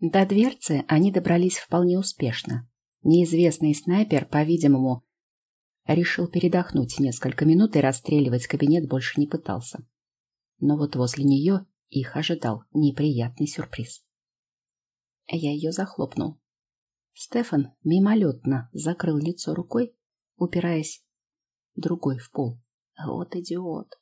До дверцы они добрались вполне успешно. Неизвестный снайпер, по-видимому, решил передохнуть несколько минут и расстреливать кабинет больше не пытался. Но вот возле нее их ожидал неприятный сюрприз. Я ее захлопнул. Стефан мимолетно закрыл лицо рукой, упираясь другой в пол. Вот идиот.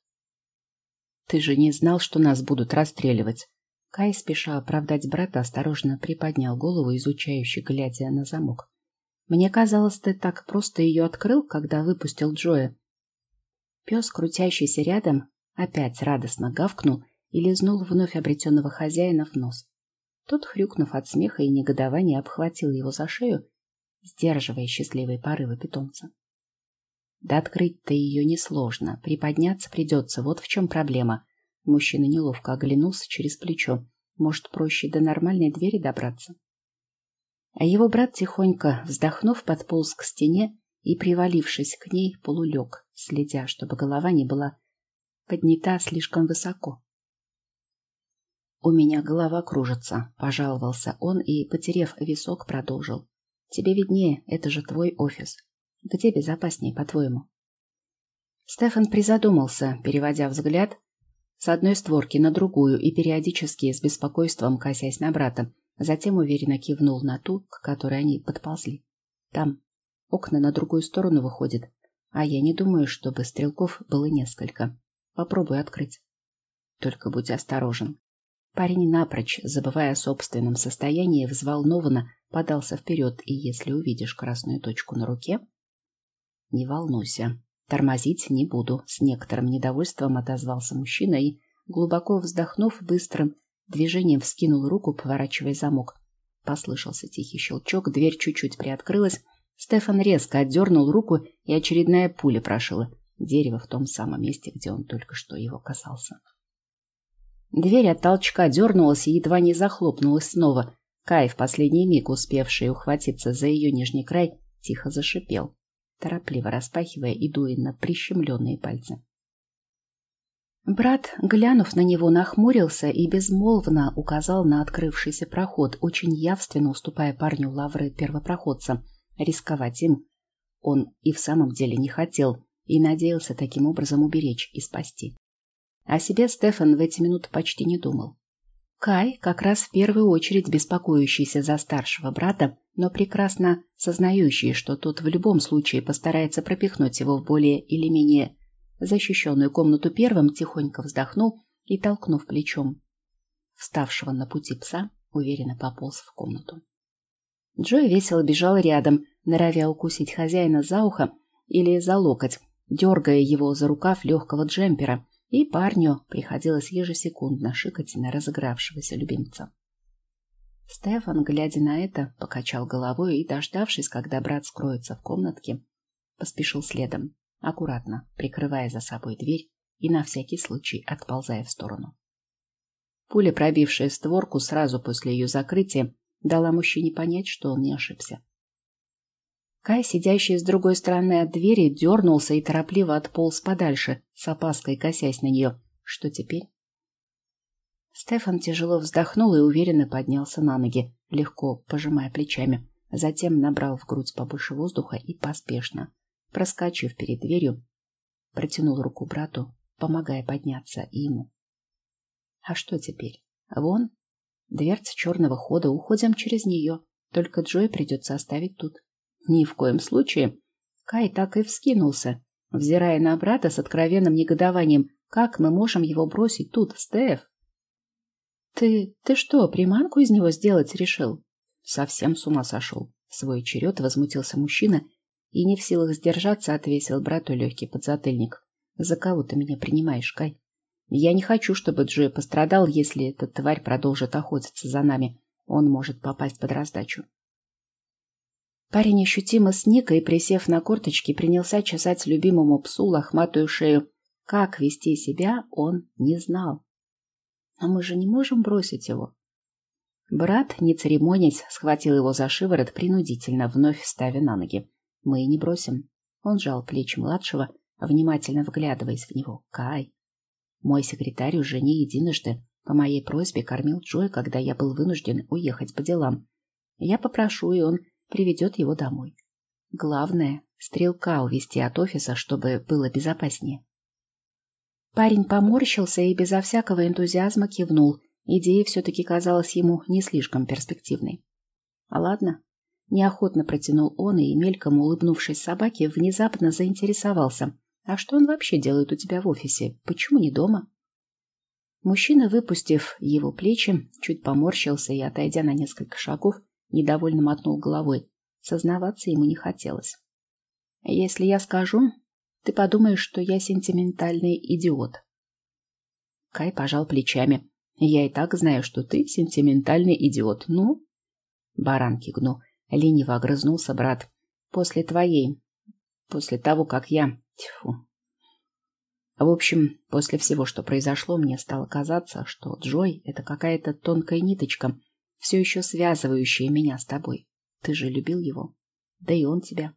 Ты же не знал, что нас будут расстреливать. Кай, спеша оправдать брата, осторожно приподнял голову, изучающе глядя на замок. Мне казалось, ты так просто ее открыл, когда выпустил Джоя. Пес, крутящийся рядом, опять радостно гавкнул и лизнул вновь обретенного хозяина в нос. Тот, хрюкнув от смеха и негодования, обхватил его за шею, сдерживая счастливые порывы питомца. Да открыть-то ее несложно, приподняться придется, вот в чем проблема. Мужчина неловко оглянулся через плечо. Может, проще до нормальной двери добраться? А его брат, тихонько вздохнув, подполз к стене и, привалившись к ней, полулег, следя, чтобы голова не была поднята слишком высоко. «У меня голова кружится», — пожаловался он и, потерев висок, продолжил. «Тебе виднее, это же твой офис. Где безопаснее, по-твоему?» Стефан призадумался, переводя взгляд с одной створки на другую и периодически с беспокойством косясь на брата, затем уверенно кивнул на ту, к которой они подползли. «Там. Окна на другую сторону выходят, а я не думаю, чтобы стрелков было несколько. Попробуй открыть. Только будь осторожен. Парень напрочь, забывая о собственном состоянии, взволнованно подался вперед, и если увидишь красную точку на руке... Не волнуйся, тормозить не буду, с некоторым недовольством отозвался мужчина и, глубоко вздохнув, быстрым движением вскинул руку, поворачивая замок. Послышался тихий щелчок, дверь чуть-чуть приоткрылась, Стефан резко отдернул руку, и очередная пуля прошила дерево в том самом месте, где он только что его касался. Дверь от толчка дернулась и едва не захлопнулась снова. Кай, в последний миг успевший ухватиться за ее нижний край, тихо зашипел, торопливо распахивая и дуя на прищемленные пальцы. Брат, глянув на него, нахмурился и безмолвно указал на открывшийся проход, очень явственно уступая парню лавры первопроходца. Рисковать им он и в самом деле не хотел и надеялся таким образом уберечь и спасти. О себе Стефан в эти минуты почти не думал. Кай, как раз в первую очередь беспокоящийся за старшего брата, но прекрасно сознающий, что тот в любом случае постарается пропихнуть его в более или менее защищенную комнату первым, тихонько вздохнул и, толкнув плечом вставшего на пути пса, уверенно пополз в комнату. Джой весело бежал рядом, норовя укусить хозяина за ухо или за локоть, дергая его за рукав легкого джемпера, и парню приходилось ежесекундно шикать на разыгравшегося любимца. Стефан, глядя на это, покачал головой и, дождавшись, когда брат скроется в комнатке, поспешил следом, аккуратно прикрывая за собой дверь и на всякий случай отползая в сторону. Пуля, пробившая створку сразу после ее закрытия, дала мужчине понять, что он не ошибся. Кай, сидящий с другой стороны от двери, дернулся и торопливо отполз подальше, с опаской косясь на нее. Что теперь? Стефан тяжело вздохнул и уверенно поднялся на ноги, легко пожимая плечами. Затем набрал в грудь побольше воздуха и поспешно, проскочив перед дверью, протянул руку брату, помогая подняться и ему. А что теперь? Вон, дверца черного хода, уходим через нее. Только Джой придется оставить тут. Ни в коем случае. Кай так и вскинулся, взирая на брата с откровенным негодованием. Как мы можем его бросить тут, Стеф? Ты... ты что, приманку из него сделать решил? Совсем с ума сошел. Свой черед возмутился мужчина и, не в силах сдержаться, отвесил брату легкий подзатыльник. За кого ты меня принимаешь, Кай? Я не хочу, чтобы Джой пострадал, если эта тварь продолжит охотиться за нами. Он может попасть под раздачу. Парень ощутимо сник и, присев на корточки, принялся чесать любимому псу лохматую шею. Как вести себя, он не знал. Но мы же не можем бросить его. Брат, не церемонясь, схватил его за шиворот принудительно, вновь ставя на ноги. Мы не бросим. Он жал плечи младшего, внимательно вглядываясь в него. Кай. Мой секретарь уже не единожды по моей просьбе кормил Джоя, когда я был вынужден уехать по делам. Я попрошу, и он приведет его домой. Главное — стрелка увести от офиса, чтобы было безопаснее. Парень поморщился и безо всякого энтузиазма кивнул. Идея все-таки казалась ему не слишком перспективной. А ладно. Неохотно протянул он и, мельком улыбнувшись собаке, внезапно заинтересовался. А что он вообще делает у тебя в офисе? Почему не дома? Мужчина, выпустив его плечи, чуть поморщился и, отойдя на несколько шагов, недовольно мотнул головой. Сознаваться ему не хотелось. «Если я скажу, ты подумаешь, что я сентиментальный идиот». Кай пожал плечами. «Я и так знаю, что ты сентиментальный идиот. Ну?» Баранки гну. Лениво огрызнулся брат. «После твоей. После того, как я... Тьфу, в общем, после всего, что произошло, мне стало казаться, что Джой — это какая-то тонкая ниточка, все еще связывающая меня с тобой. Ты же любил его. Да и он тебя.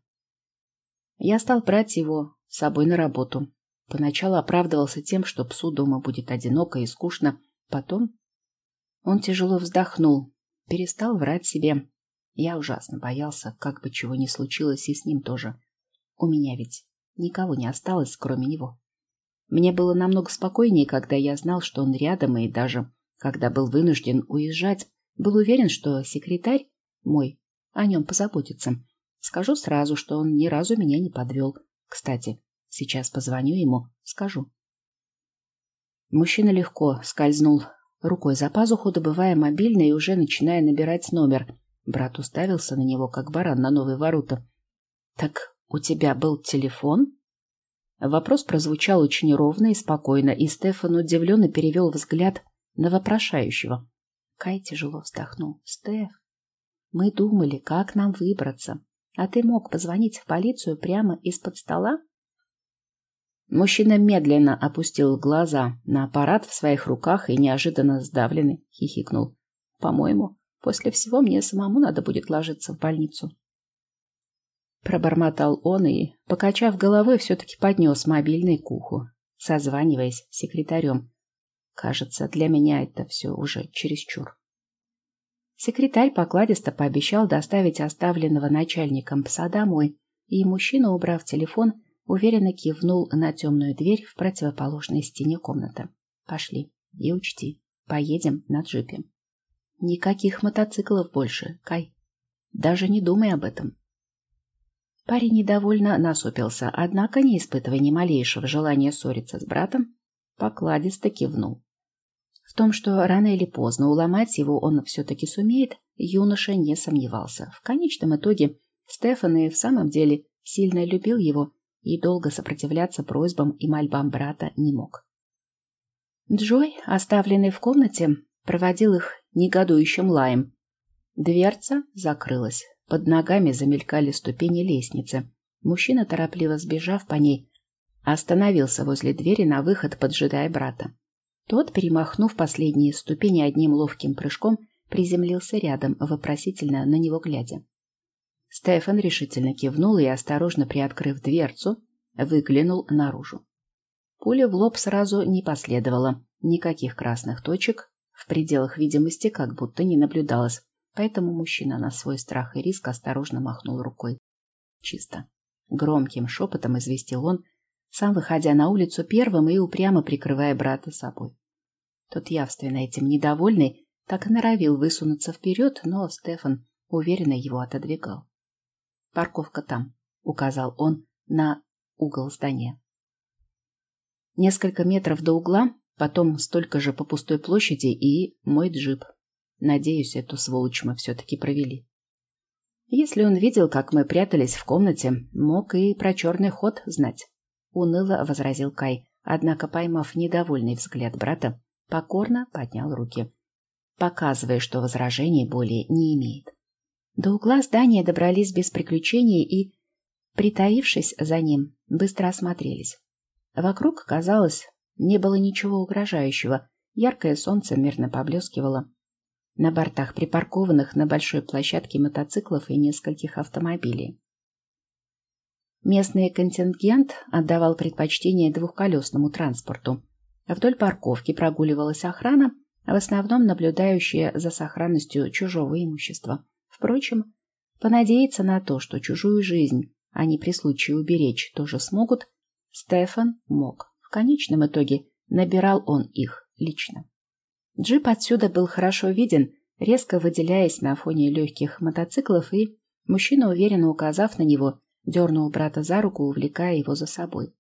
Я стал брать его с собой на работу. Поначалу оправдывался тем, что псу дома будет одиноко и скучно. Потом он тяжело вздохнул, перестал врать себе. Я ужасно боялся, как бы чего ни случилось и с ним тоже. У меня ведь никого не осталось, кроме него. Мне было намного спокойнее, когда я знал, что он рядом, и даже когда был вынужден уезжать, был уверен, что секретарь мой о нем позаботится. Скажу сразу, что он ни разу меня не подвел. Кстати, сейчас позвоню ему, скажу. Мужчина легко скользнул рукой за пазуху, добывая мобильный и уже начиная набирать номер. Брат уставился на него, как баран на новые ворота. — Так у тебя был телефон? Вопрос прозвучал очень ровно и спокойно, и Стефан удивленно перевел взгляд на вопрошающего. Кай тяжело вздохнул. «Стеф, мы думали, как нам выбраться. А ты мог позвонить в полицию прямо из-под стола?» Мужчина медленно опустил глаза на аппарат в своих руках и неожиданно сдавленный хихикнул. «По-моему, после всего мне самому надо будет ложиться в больницу». Пробормотал он и, покачав головой, все-таки поднес мобильный к уху, созваниваясь с секретарем. Кажется, для меня это все уже чересчур. Секретарь покладисто пообещал доставить оставленного начальником пса домой, и мужчина, убрав телефон, уверенно кивнул на темную дверь в противоположной стене комнаты. «Пошли. И учти, поедем на джипе». «Никаких мотоциклов больше, Кай. Даже не думай об этом. Парень недовольно насупился, однако, не испытывая ни малейшего желания ссориться с братом, покладисто кивнул. Том, что рано или поздно уломать его он все-таки сумеет, юноша не сомневался. В конечном итоге Стефан и в самом деле сильно любил его и долго сопротивляться просьбам и мольбам брата не мог. Джой, оставленный в комнате, проводил их негодующим лаем. Дверца закрылась. Под ногами замелькали ступени лестницы. Мужчина, торопливо сбежав по ней, остановился возле двери на выход, поджидая брата. Тот, перемахнув последние ступени одним ловким прыжком, приземлился рядом, вопросительно на него глядя. Стефан решительно кивнул и, осторожно приоткрыв дверцу, выглянул наружу. Пуля в лоб сразу не последовала, никаких красных точек в пределах видимости как будто не наблюдалось. Поэтому мужчина на свой страх и риск осторожно махнул рукой. Чисто. Громким шепотом известил он, сам выходя на улицу первым и упрямо прикрывая брата собой. Тот явственно этим недовольный, так и норовил высунуться вперед, но Стефан уверенно его отодвигал. «Парковка там», — указал он на угол здания. Несколько метров до угла, потом столько же по пустой площади и мой джип, Надеюсь, эту сволочь мы все-таки провели. Если он видел, как мы прятались в комнате, мог и про черный ход знать. Уныло возразил Кай, однако, поймав недовольный взгляд брата, покорно поднял руки, показывая, что возражений более не имеет. До угла здания добрались без приключений и, притаившись за ним, быстро осмотрелись. Вокруг, казалось, не было ничего угрожающего, яркое солнце мирно поблескивало, на бортах припаркованных на большой площадке мотоциклов и нескольких автомобилей. Местный контингент отдавал предпочтение двухколесному транспорту. Вдоль парковки прогуливалась охрана, в основном наблюдающие за сохранностью чужого имущества. Впрочем, понадеяться на то, что чужую жизнь они при случае уберечь тоже смогут, Стефан мог. В конечном итоге набирал он их лично. Джип отсюда был хорошо виден, резко выделяясь на фоне легких мотоциклов, и мужчина, уверенно указав на него, дернул брата за руку, увлекая его за собой.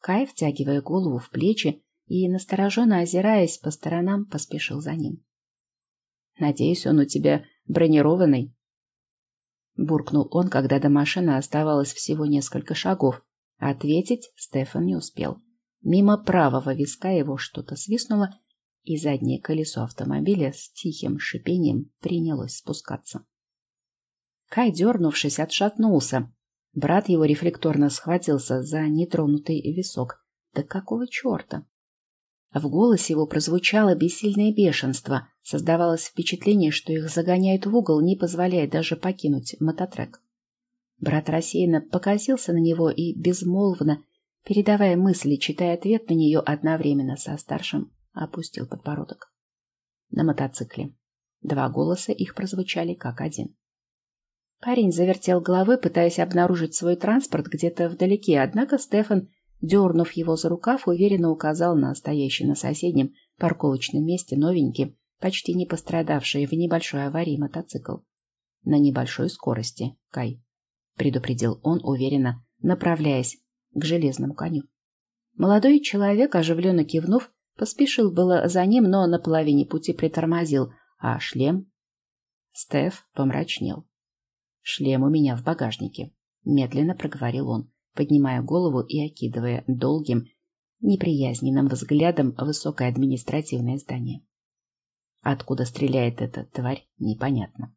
Кай, втягивая голову в плечи и, настороженно озираясь по сторонам, поспешил за ним. «Надеюсь, он у тебя бронированный?» Буркнул он, когда до машины оставалось всего несколько шагов. Ответить Стефан не успел. Мимо правого виска его что-то свистнуло, и заднее колесо автомобиля с тихим шипением принялось спускаться. Кай, дернувшись, отшатнулся. Брат его рефлекторно схватился за нетронутый висок. Да какого черта? В голосе его прозвучало бессильное бешенство. Создавалось впечатление, что их загоняют в угол, не позволяя даже покинуть мототрек. Брат рассеянно покосился на него и безмолвно, передавая мысли, читая ответ на нее одновременно со старшим, опустил подбородок. На мотоцикле. Два голоса их прозвучали как один. Парень завертел головой, пытаясь обнаружить свой транспорт где-то вдалеке, однако Стефан, дернув его за рукав, уверенно указал на стоящий на соседнем парковочном месте новенький, почти не пострадавший в небольшой аварии мотоцикл. На небольшой скорости, Кай, предупредил он уверенно, направляясь к железному коню. Молодой человек, оживленно кивнув, поспешил было за ним, но на половине пути притормозил, а шлем... Стеф помрачнел. «Шлем у меня в багажнике», — медленно проговорил он, поднимая голову и окидывая долгим, неприязненным взглядом высокое административное здание. Откуда стреляет эта тварь, непонятно.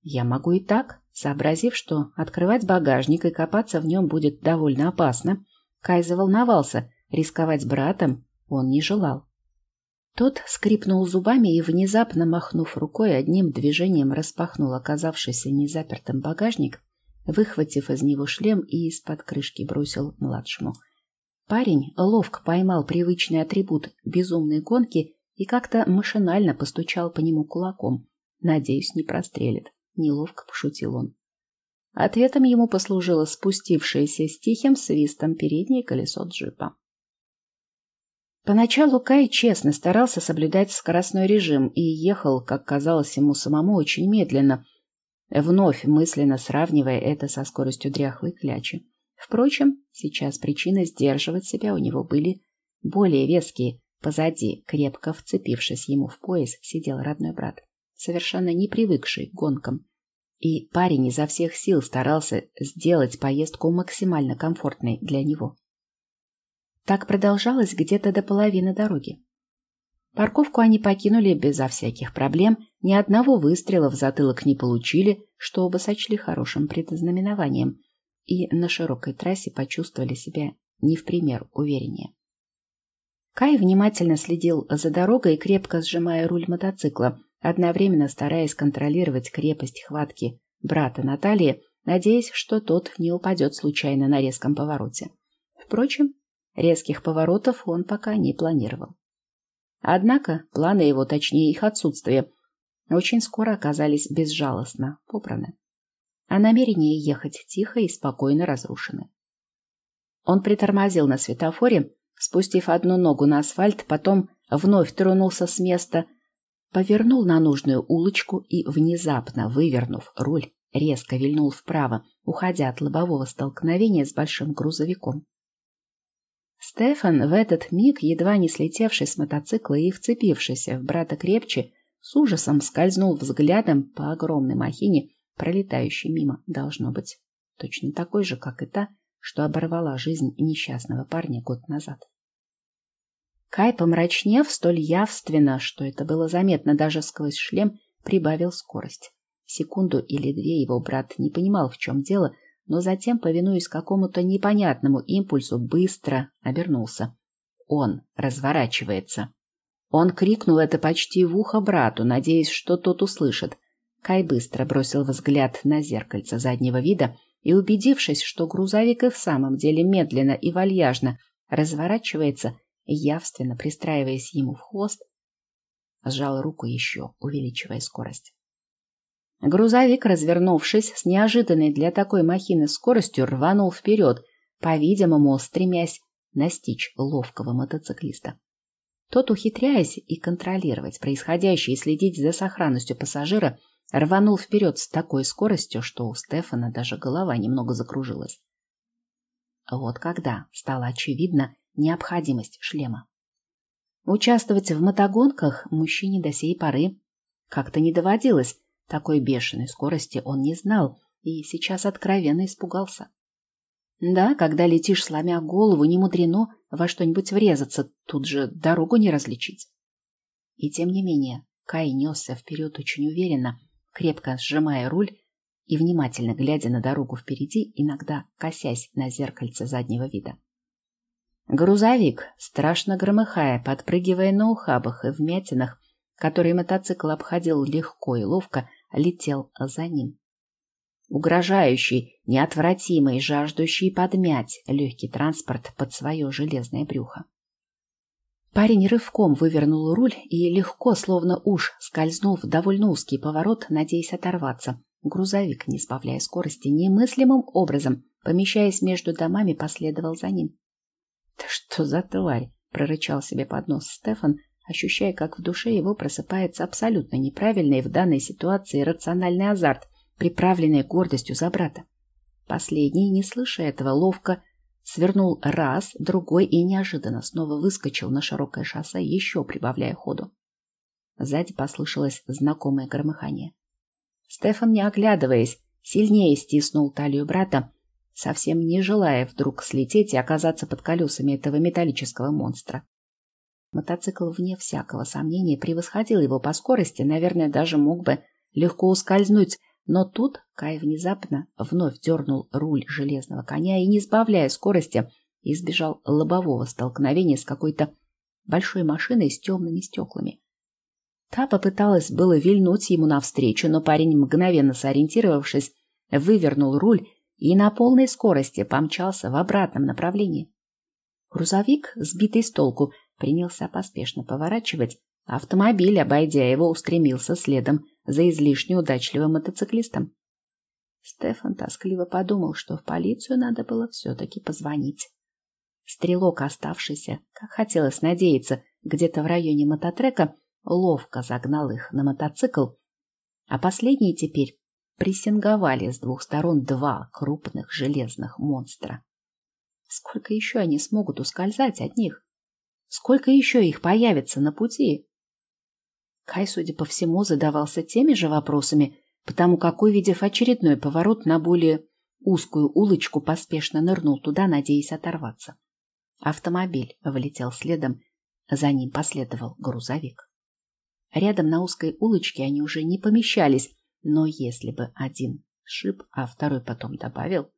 Я могу и так, сообразив, что открывать багажник и копаться в нем будет довольно опасно. Кай заволновался, рисковать братом он не желал. Тот скрипнул зубами и, внезапно махнув рукой, одним движением распахнул оказавшийся незапертым багажник, выхватив из него шлем и из-под крышки бросил младшему. Парень ловко поймал привычный атрибут безумной гонки и как-то машинально постучал по нему кулаком. Надеюсь, не прострелит. Неловко пошутил он. Ответом ему послужило спустившееся с тихим свистом переднее колесо джипа. Поначалу Кай честно старался соблюдать скоростной режим и ехал, как казалось ему самому, очень медленно, вновь мысленно сравнивая это со скоростью дряхлой клячи. Впрочем, сейчас причины сдерживать себя у него были более веские. Позади, крепко вцепившись ему в пояс, сидел родной брат, совершенно не привыкший к гонкам. И парень изо всех сил старался сделать поездку максимально комфортной для него. Так продолжалось где-то до половины дороги. Парковку они покинули безо всяких проблем, ни одного выстрела в затылок не получили, что оба сочли хорошим предзнаменованием, и на широкой трассе почувствовали себя не в пример увереннее. Кай внимательно следил за дорогой, крепко сжимая руль мотоцикла, одновременно стараясь контролировать крепость хватки брата Натальи, надеясь, что тот не упадет случайно на резком повороте. Впрочем, Резких поворотов он пока не планировал. Однако планы его, точнее их отсутствие, очень скоро оказались безжалостно попраны, а намерения ехать тихо и спокойно разрушены. Он притормозил на светофоре, спустив одну ногу на асфальт, потом вновь тронулся с места, повернул на нужную улочку и, внезапно вывернув руль, резко вильнул вправо, уходя от лобового столкновения с большим грузовиком. Стефан, в этот миг, едва не слетевший с мотоцикла и вцепившийся в брата крепче, с ужасом скользнул взглядом по огромной махине, пролетающей мимо, должно быть, точно такой же, как и та, что оборвала жизнь несчастного парня год назад. Кай, помрачнев столь явственно, что это было заметно даже сквозь шлем, прибавил скорость. Секунду или две его брат не понимал, в чем дело, но затем, повинуясь какому-то непонятному импульсу, быстро обернулся. Он разворачивается. Он крикнул это почти в ухо брату, надеясь, что тот услышит. Кай быстро бросил взгляд на зеркальце заднего вида и, убедившись, что грузовик и в самом деле медленно и вальяжно разворачивается, явственно пристраиваясь ему в хвост, сжал руку еще, увеличивая скорость. Грузовик, развернувшись с неожиданной для такой махины скоростью, рванул вперед, по-видимому, стремясь настичь ловкого мотоциклиста. Тот, ухитряясь и контролировать происходящее и следить за сохранностью пассажира, рванул вперед с такой скоростью, что у Стефана даже голова немного закружилась. Вот когда стала очевидна необходимость шлема. Участвовать в мотогонках мужчине до сей поры как-то не доводилось, такой бешеной скорости он не знал и сейчас откровенно испугался. Да, когда летишь, сломя голову, не мудрено во что-нибудь врезаться, тут же дорогу не различить. И тем не менее, Кай несся вперед очень уверенно, крепко сжимая руль и внимательно глядя на дорогу впереди, иногда косясь на зеркальце заднего вида. Грузовик, страшно громыхая, подпрыгивая на ухабах и вмятинах, которые мотоцикл обходил легко и ловко, летел за ним. Угрожающий, неотвратимый, жаждущий подмять легкий транспорт под свое железное брюхо. Парень рывком вывернул руль и легко, словно уж, скользнул в довольно узкий поворот, надеясь оторваться. Грузовик, не сбавляя скорости, немыслимым образом, помещаясь между домами, последовал за ним. «Да что за тварь!» — прорычал себе под нос Стефан, ощущая, как в душе его просыпается абсолютно неправильный в данной ситуации рациональный азарт, приправленный гордостью за брата. Последний, не слыша этого, ловко свернул раз, другой и неожиданно снова выскочил на широкое шоссе, еще прибавляя ходу. Сзади послышалось знакомое громыхание. Стефан, не оглядываясь, сильнее стиснул талию брата, совсем не желая вдруг слететь и оказаться под колесами этого металлического монстра. Мотоцикл, вне всякого сомнения, превосходил его по скорости, наверное, даже мог бы легко ускользнуть, но тут Кай внезапно вновь дернул руль железного коня и, не сбавляя скорости, избежал лобового столкновения с какой-то большой машиной с темными стеклами. Та попыталась было вильнуть ему навстречу, но парень, мгновенно сориентировавшись, вывернул руль и на полной скорости помчался в обратном направлении. Грузовик, сбитый с толку, принялся поспешно поворачивать, автомобиль, обойдя его, устремился следом за излишне удачливым мотоциклистом. Стефан тоскливо подумал, что в полицию надо было все-таки позвонить. Стрелок, оставшийся, как хотелось надеяться, где-то в районе мототрека, ловко загнал их на мотоцикл, а последние теперь прессинговали с двух сторон два крупных железных монстра. Сколько еще они смогут ускользать от них? Сколько еще их появится на пути? Кай, судя по всему, задавался теми же вопросами, потому как, увидев очередной поворот на более узкую улочку, поспешно нырнул туда, надеясь оторваться. Автомобиль влетел следом, за ним последовал грузовик. Рядом на узкой улочке они уже не помещались, но если бы один шип, а второй потом добавил...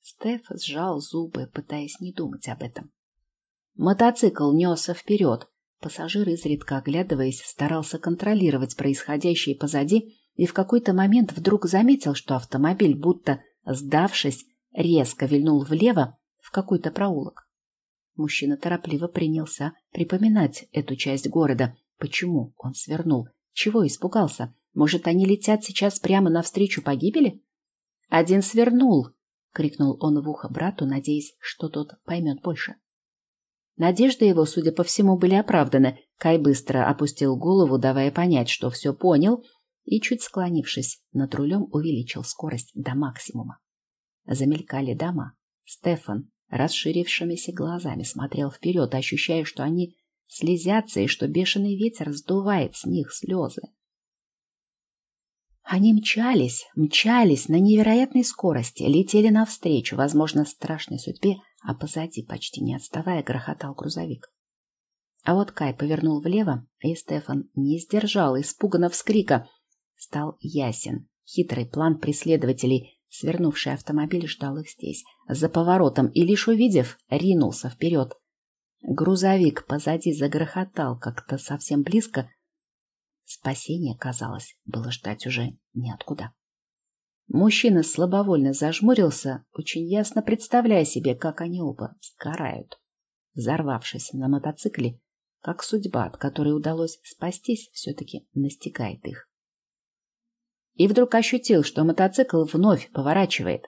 Стеф сжал зубы, пытаясь не думать об этом. Мотоцикл несся вперед. Пассажир, изредка оглядываясь, старался контролировать происходящее позади и в какой-то момент вдруг заметил, что автомобиль, будто сдавшись, резко вильнул влево в какой-то проулок. Мужчина торопливо принялся припоминать эту часть города. Почему он свернул? Чего испугался? Может, они летят сейчас прямо навстречу погибели? «Один свернул!» — крикнул он в ухо брату, надеясь, что тот поймет больше. Надежды его, судя по всему, были оправданы. Кай быстро опустил голову, давая понять, что все понял, и, чуть склонившись над рулем, увеличил скорость до максимума. Замелькали дома. Стефан расширившимися глазами смотрел вперед, ощущая, что они слезятся и что бешеный ветер сдувает с них слезы. Они мчались, мчались на невероятной скорости, летели навстречу, возможно, страшной судьбе, а позади, почти не отставая, грохотал грузовик. А вот Кай повернул влево, и Стефан не сдержал испуганно вскрика. Стал ясен. Хитрый план преследователей, свернувший автомобиль, ждал их здесь, за поворотом, и лишь увидев, ринулся вперед. Грузовик позади загрохотал как-то совсем близко. Спасение, казалось, было ждать уже неоткуда. Мужчина слабовольно зажмурился, очень ясно представляя себе, как они оба сгорают. Взорвавшись на мотоцикле, как судьба, от которой удалось спастись, все-таки настигает их. И вдруг ощутил, что мотоцикл вновь поворачивает.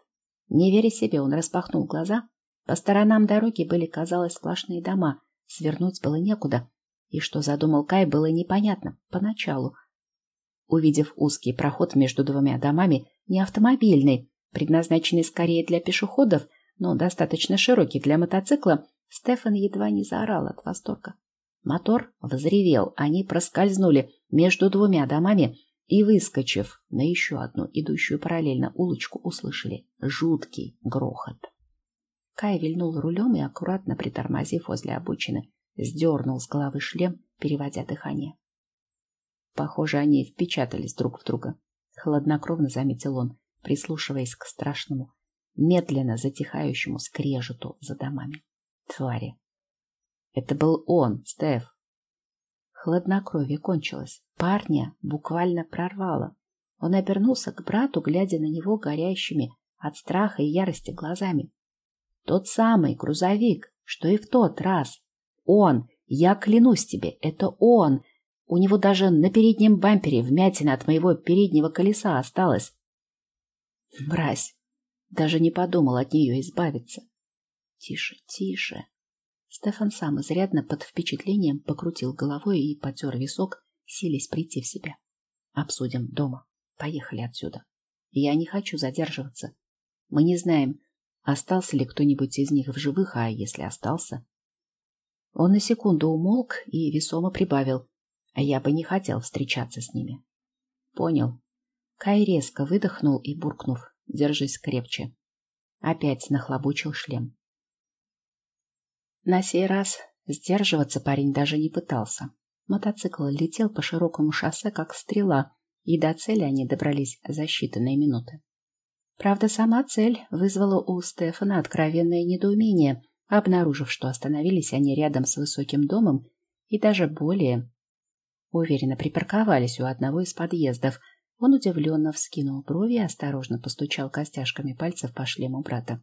Не веря себе, он распахнул глаза. По сторонам дороги были, казалось, сплошные дома. Свернуть было некуда. И что задумал Кай, было непонятно поначалу. Увидев узкий проход между двумя домами, не автомобильный, предназначенный скорее для пешеходов, но достаточно широкий для мотоцикла, Стефан едва не заорал от восторга. Мотор взревел, они проскользнули между двумя домами и, выскочив на еще одну идущую параллельно улочку, услышали жуткий грохот. Кай вильнул рулем и, аккуратно притормозив возле обочины, сдернул с головы шлем, переводя дыхание. Похоже, они впечатались друг в друга. Хладнокровно заметил он, прислушиваясь к страшному, медленно затихающему скрежету за домами. Твари. Это был он, Стеф. Хладнокровие кончилось. Парня буквально прорвало. Он обернулся к брату, глядя на него горящими от страха и ярости глазами. Тот самый грузовик, что и в тот раз. Он, я клянусь тебе, это он. У него даже на переднем бампере вмятина от моего переднего колеса осталась. Мразь. Даже не подумал от нее избавиться. Тише, тише. Стефан сам изрядно под впечатлением покрутил головой и потер висок, силясь прийти в себя. Обсудим дома. Поехали отсюда. Я не хочу задерживаться. Мы не знаем, остался ли кто-нибудь из них в живых, а если остался... Он на секунду умолк и весомо прибавил. А я бы не хотел встречаться с ними. Понял. Кай резко выдохнул и, буркнув, держись крепче. Опять нахлобучил шлем. На сей раз сдерживаться парень даже не пытался. Мотоцикл летел по широкому шоссе, как стрела, и до цели они добрались за считанные минуты. Правда, сама цель вызвала у Стефана откровенное недоумение, обнаружив, что остановились они рядом с высоким домом и даже более уверенно припарковались у одного из подъездов. Он удивленно вскинул брови и осторожно постучал костяшками пальцев по шлему брата.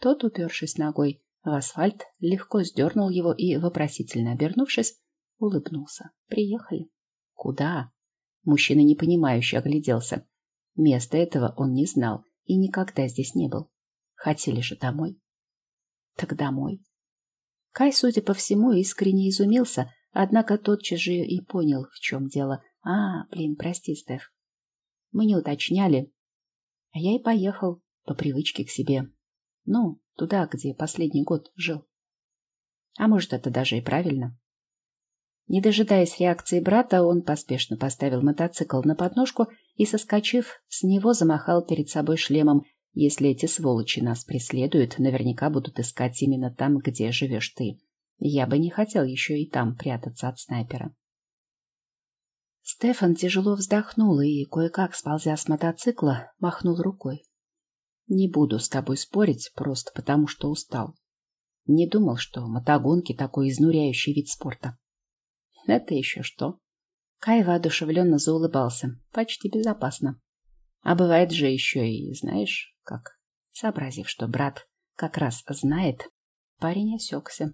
Тот, упершись ногой в асфальт, легко сдернул его и, вопросительно обернувшись, улыбнулся. «Приехали». «Куда?» Мужчина непонимающе огляделся. Места этого он не знал и никогда здесь не был. Хотели же домой. Так домой. Кай, судя по всему, искренне изумился, однако тотчас же и понял, в чем дело. А, блин, прости, Стеф. Мы не уточняли. А я и поехал по привычке к себе. Ну, туда, где последний год жил. А может, это даже и правильно. Не дожидаясь реакции брата, он поспешно поставил мотоцикл на подножку и, соскочив, с него замахал перед собой шлемом. Если эти сволочи нас преследуют, наверняка будут искать именно там, где живешь ты. Я бы не хотел еще и там прятаться от снайпера. Стефан тяжело вздохнул и, кое-как сползя с мотоцикла, махнул рукой. «Не буду с тобой спорить, просто потому что устал. Не думал, что мотогонки такой изнуряющий вид спорта. Это еще что? Кай воодушевленно заулыбался. Почти безопасно. А бывает же еще и, знаешь, как... Сообразив, что брат как раз знает, парень осекся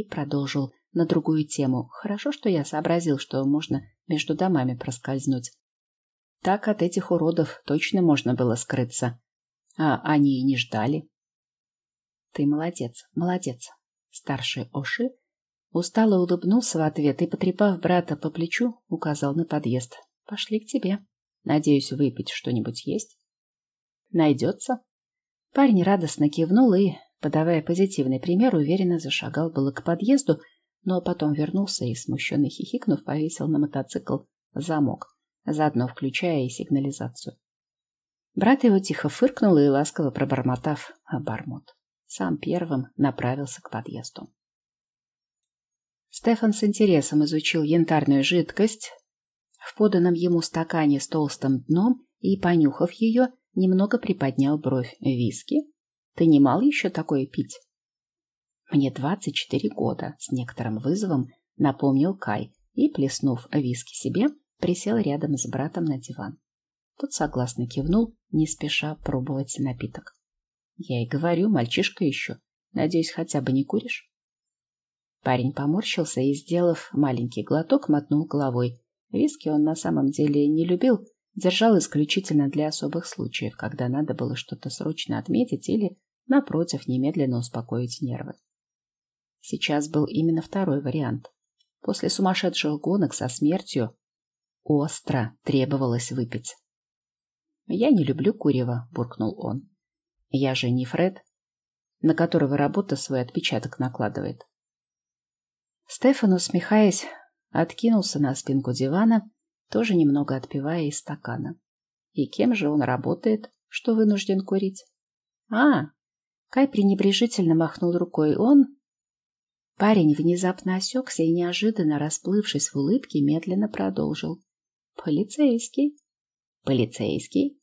и продолжил на другую тему. Хорошо, что я сообразил, что можно между домами проскользнуть. Так от этих уродов точно можно было скрыться. А они и не ждали. Ты молодец, молодец. Старший Оши Устало улыбнулся в ответ и, потрепав брата по плечу, указал на подъезд. «Пошли к тебе. Надеюсь, выпить что-нибудь есть?» «Найдется?» Парень радостно кивнул и, подавая позитивный пример, уверенно зашагал было к подъезду, но потом вернулся и, смущенно хихикнув, повесил на мотоцикл замок, заодно включая и сигнализацию. Брат его тихо фыркнул и, ласково пробормотав обормот, сам первым направился к подъезду. Стефан с интересом изучил янтарную жидкость в поданном ему стакане с толстым дном и, понюхав ее, немного приподнял бровь. «Виски? Ты не мал еще такое пить?» «Мне двадцать четыре года», — с некоторым вызовом напомнил Кай и, плеснув виски себе, присел рядом с братом на диван. Тот согласно кивнул, не спеша пробовать напиток. «Я и говорю, мальчишка еще. Надеюсь, хотя бы не куришь?» Парень поморщился и, сделав маленький глоток, мотнул головой. Виски он на самом деле не любил, держал исключительно для особых случаев, когда надо было что-то срочно отметить или, напротив, немедленно успокоить нервы. Сейчас был именно второй вариант. После сумасшедших гонок со смертью остро требовалось выпить. «Я не люблю курева», — буркнул он. «Я же не Фред, на которого работа свой отпечаток накладывает». Стефан, усмехаясь, откинулся на спинку дивана, тоже немного отпивая из стакана. И кем же он работает, что вынужден курить? А, Кай пренебрежительно махнул рукой. Он... Парень внезапно осекся и, неожиданно расплывшись в улыбке, медленно продолжил. Полицейский. Полицейский.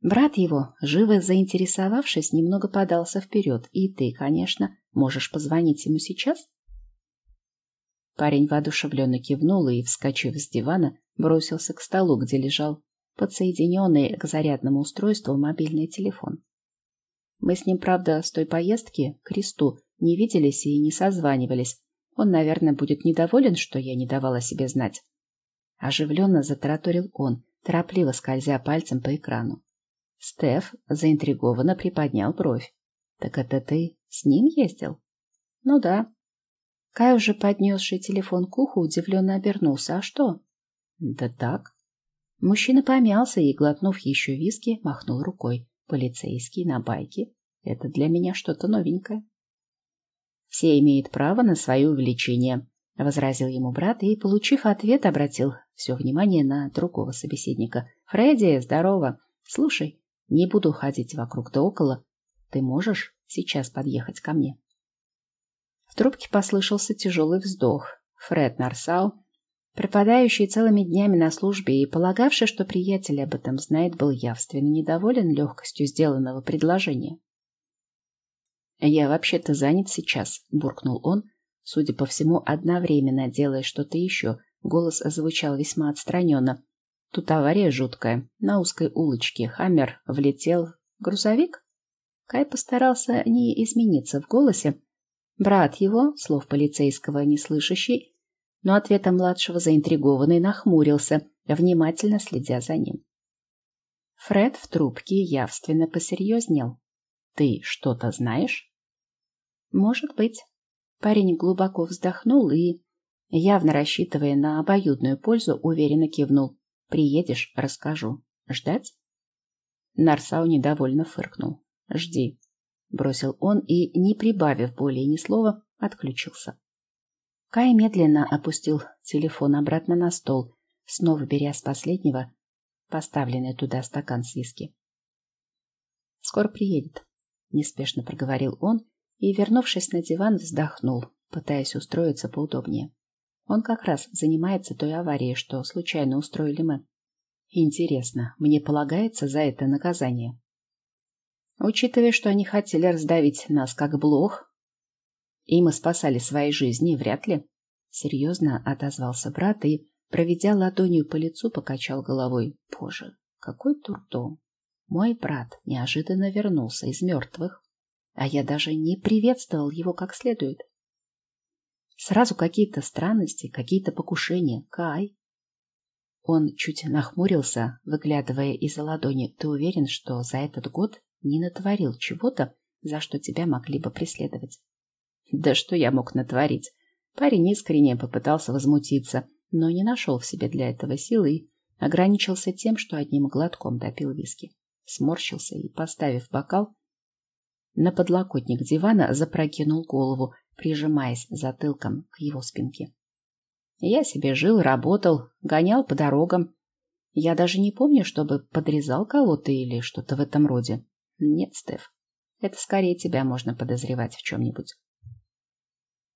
Брат его, живо заинтересовавшись, немного подался вперед. И ты, конечно, можешь позвонить ему сейчас? Парень воодушевленно кивнул и, вскочив с дивана, бросился к столу, где лежал подсоединенный к зарядному устройству мобильный телефон. Мы с ним, правда, с той поездки к Кресту не виделись и не созванивались. Он, наверное, будет недоволен, что я не давала себе знать. Оживленно затараторил он, торопливо скользя пальцем по экрану. Стеф заинтригованно приподнял бровь. «Так это ты с ним ездил?» «Ну да», Кай, уже поднесший телефон к уху, удивленно обернулся. «А что?» «Да так». Мужчина помялся и, глотнув еще виски, махнул рукой. «Полицейский на байке. Это для меня что-то новенькое». «Все имеют право на свое увлечение», — возразил ему брат и, получив ответ, обратил все внимание на другого собеседника. «Фредди, здорово. Слушай, не буду ходить вокруг да около. Ты можешь сейчас подъехать ко мне?» В трубке послышался тяжелый вздох. Фред Нарсау, пропадающий целыми днями на службе и полагавший, что приятель об этом знает, был явственно недоволен легкостью сделанного предложения. «Я вообще-то занят сейчас», — буркнул он, судя по всему, одновременно делая что-то еще. Голос звучал весьма отстраненно. «Тут авария жуткая. На узкой улочке Хаммер влетел грузовик?» Кай постарался не измениться в голосе, Брат его, слов полицейского не слышащий, но ответом младшего заинтригованный нахмурился, внимательно следя за ним. Фред в трубке явственно посерьезнел. «Ты что-то знаешь?» «Может быть». Парень глубоко вздохнул и, явно рассчитывая на обоюдную пользу, уверенно кивнул. «Приедешь, расскажу. Ждать?» Нарсау недовольно фыркнул. «Жди бросил он и, не прибавив более ни слова, отключился. Кай медленно опустил телефон обратно на стол, снова беря с последнего поставленный туда стакан с виски. «Скоро приедет», — неспешно проговорил он и, вернувшись на диван, вздохнул, пытаясь устроиться поудобнее. Он как раз занимается той аварией, что случайно устроили мы. Интересно, мне полагается за это наказание? Учитывая, что они хотели раздавить нас как блох, и мы спасали свои жизни, вряд ли. Серьезно отозвался брат и, проведя ладонью по лицу, покачал головой. Боже, какой турдом! Мой брат неожиданно вернулся из мертвых, а я даже не приветствовал его как следует. Сразу какие-то странности, какие-то покушения. Кай. Он чуть нахмурился, выглядывая из-за ладони. Ты уверен, что за этот год не натворил чего-то, за что тебя могли бы преследовать. Да что я мог натворить? Парень искренне попытался возмутиться, но не нашел в себе для этого силы и ограничился тем, что одним глотком допил виски. Сморщился и, поставив бокал, на подлокотник дивана запрокинул голову, прижимаясь затылком к его спинке. Я себе жил, работал, гонял по дорогам. Я даже не помню, чтобы подрезал кого-то или что-то в этом роде. Нет, Стеф, это скорее тебя можно подозревать в чем-нибудь.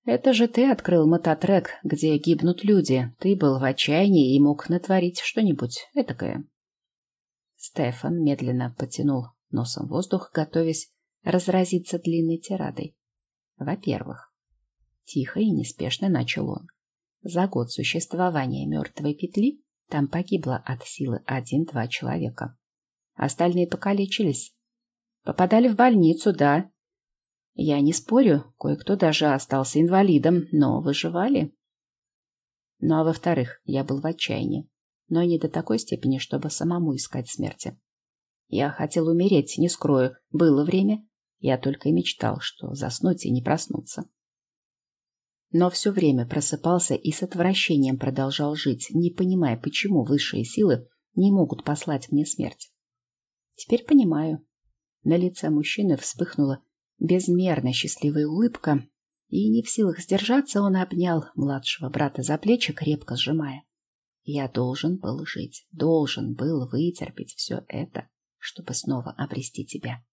Это же ты открыл мототрек, где гибнут люди. Ты был в отчаянии и мог натворить что-нибудь этакое. Стефан медленно потянул носом воздух, готовясь разразиться длинной тирадой. Во-первых, тихо и неспешно начал он. За год существования мертвой петли там погибло от силы один-два человека. Остальные покалечились Попадали в больницу, да. Я не спорю, кое-кто даже остался инвалидом, но выживали. Ну а во-вторых, я был в отчаянии, но не до такой степени, чтобы самому искать смерти. Я хотел умереть, не скрою, было время, я только и мечтал, что заснуть и не проснуться. Но все время просыпался и с отвращением продолжал жить, не понимая, почему высшие силы не могут послать мне смерть. Теперь понимаю. На лице мужчины вспыхнула безмерно счастливая улыбка, и не в силах сдержаться, он обнял младшего брата за плечи, крепко сжимая. Я должен был жить, должен был вытерпеть все это, чтобы снова обрести тебя.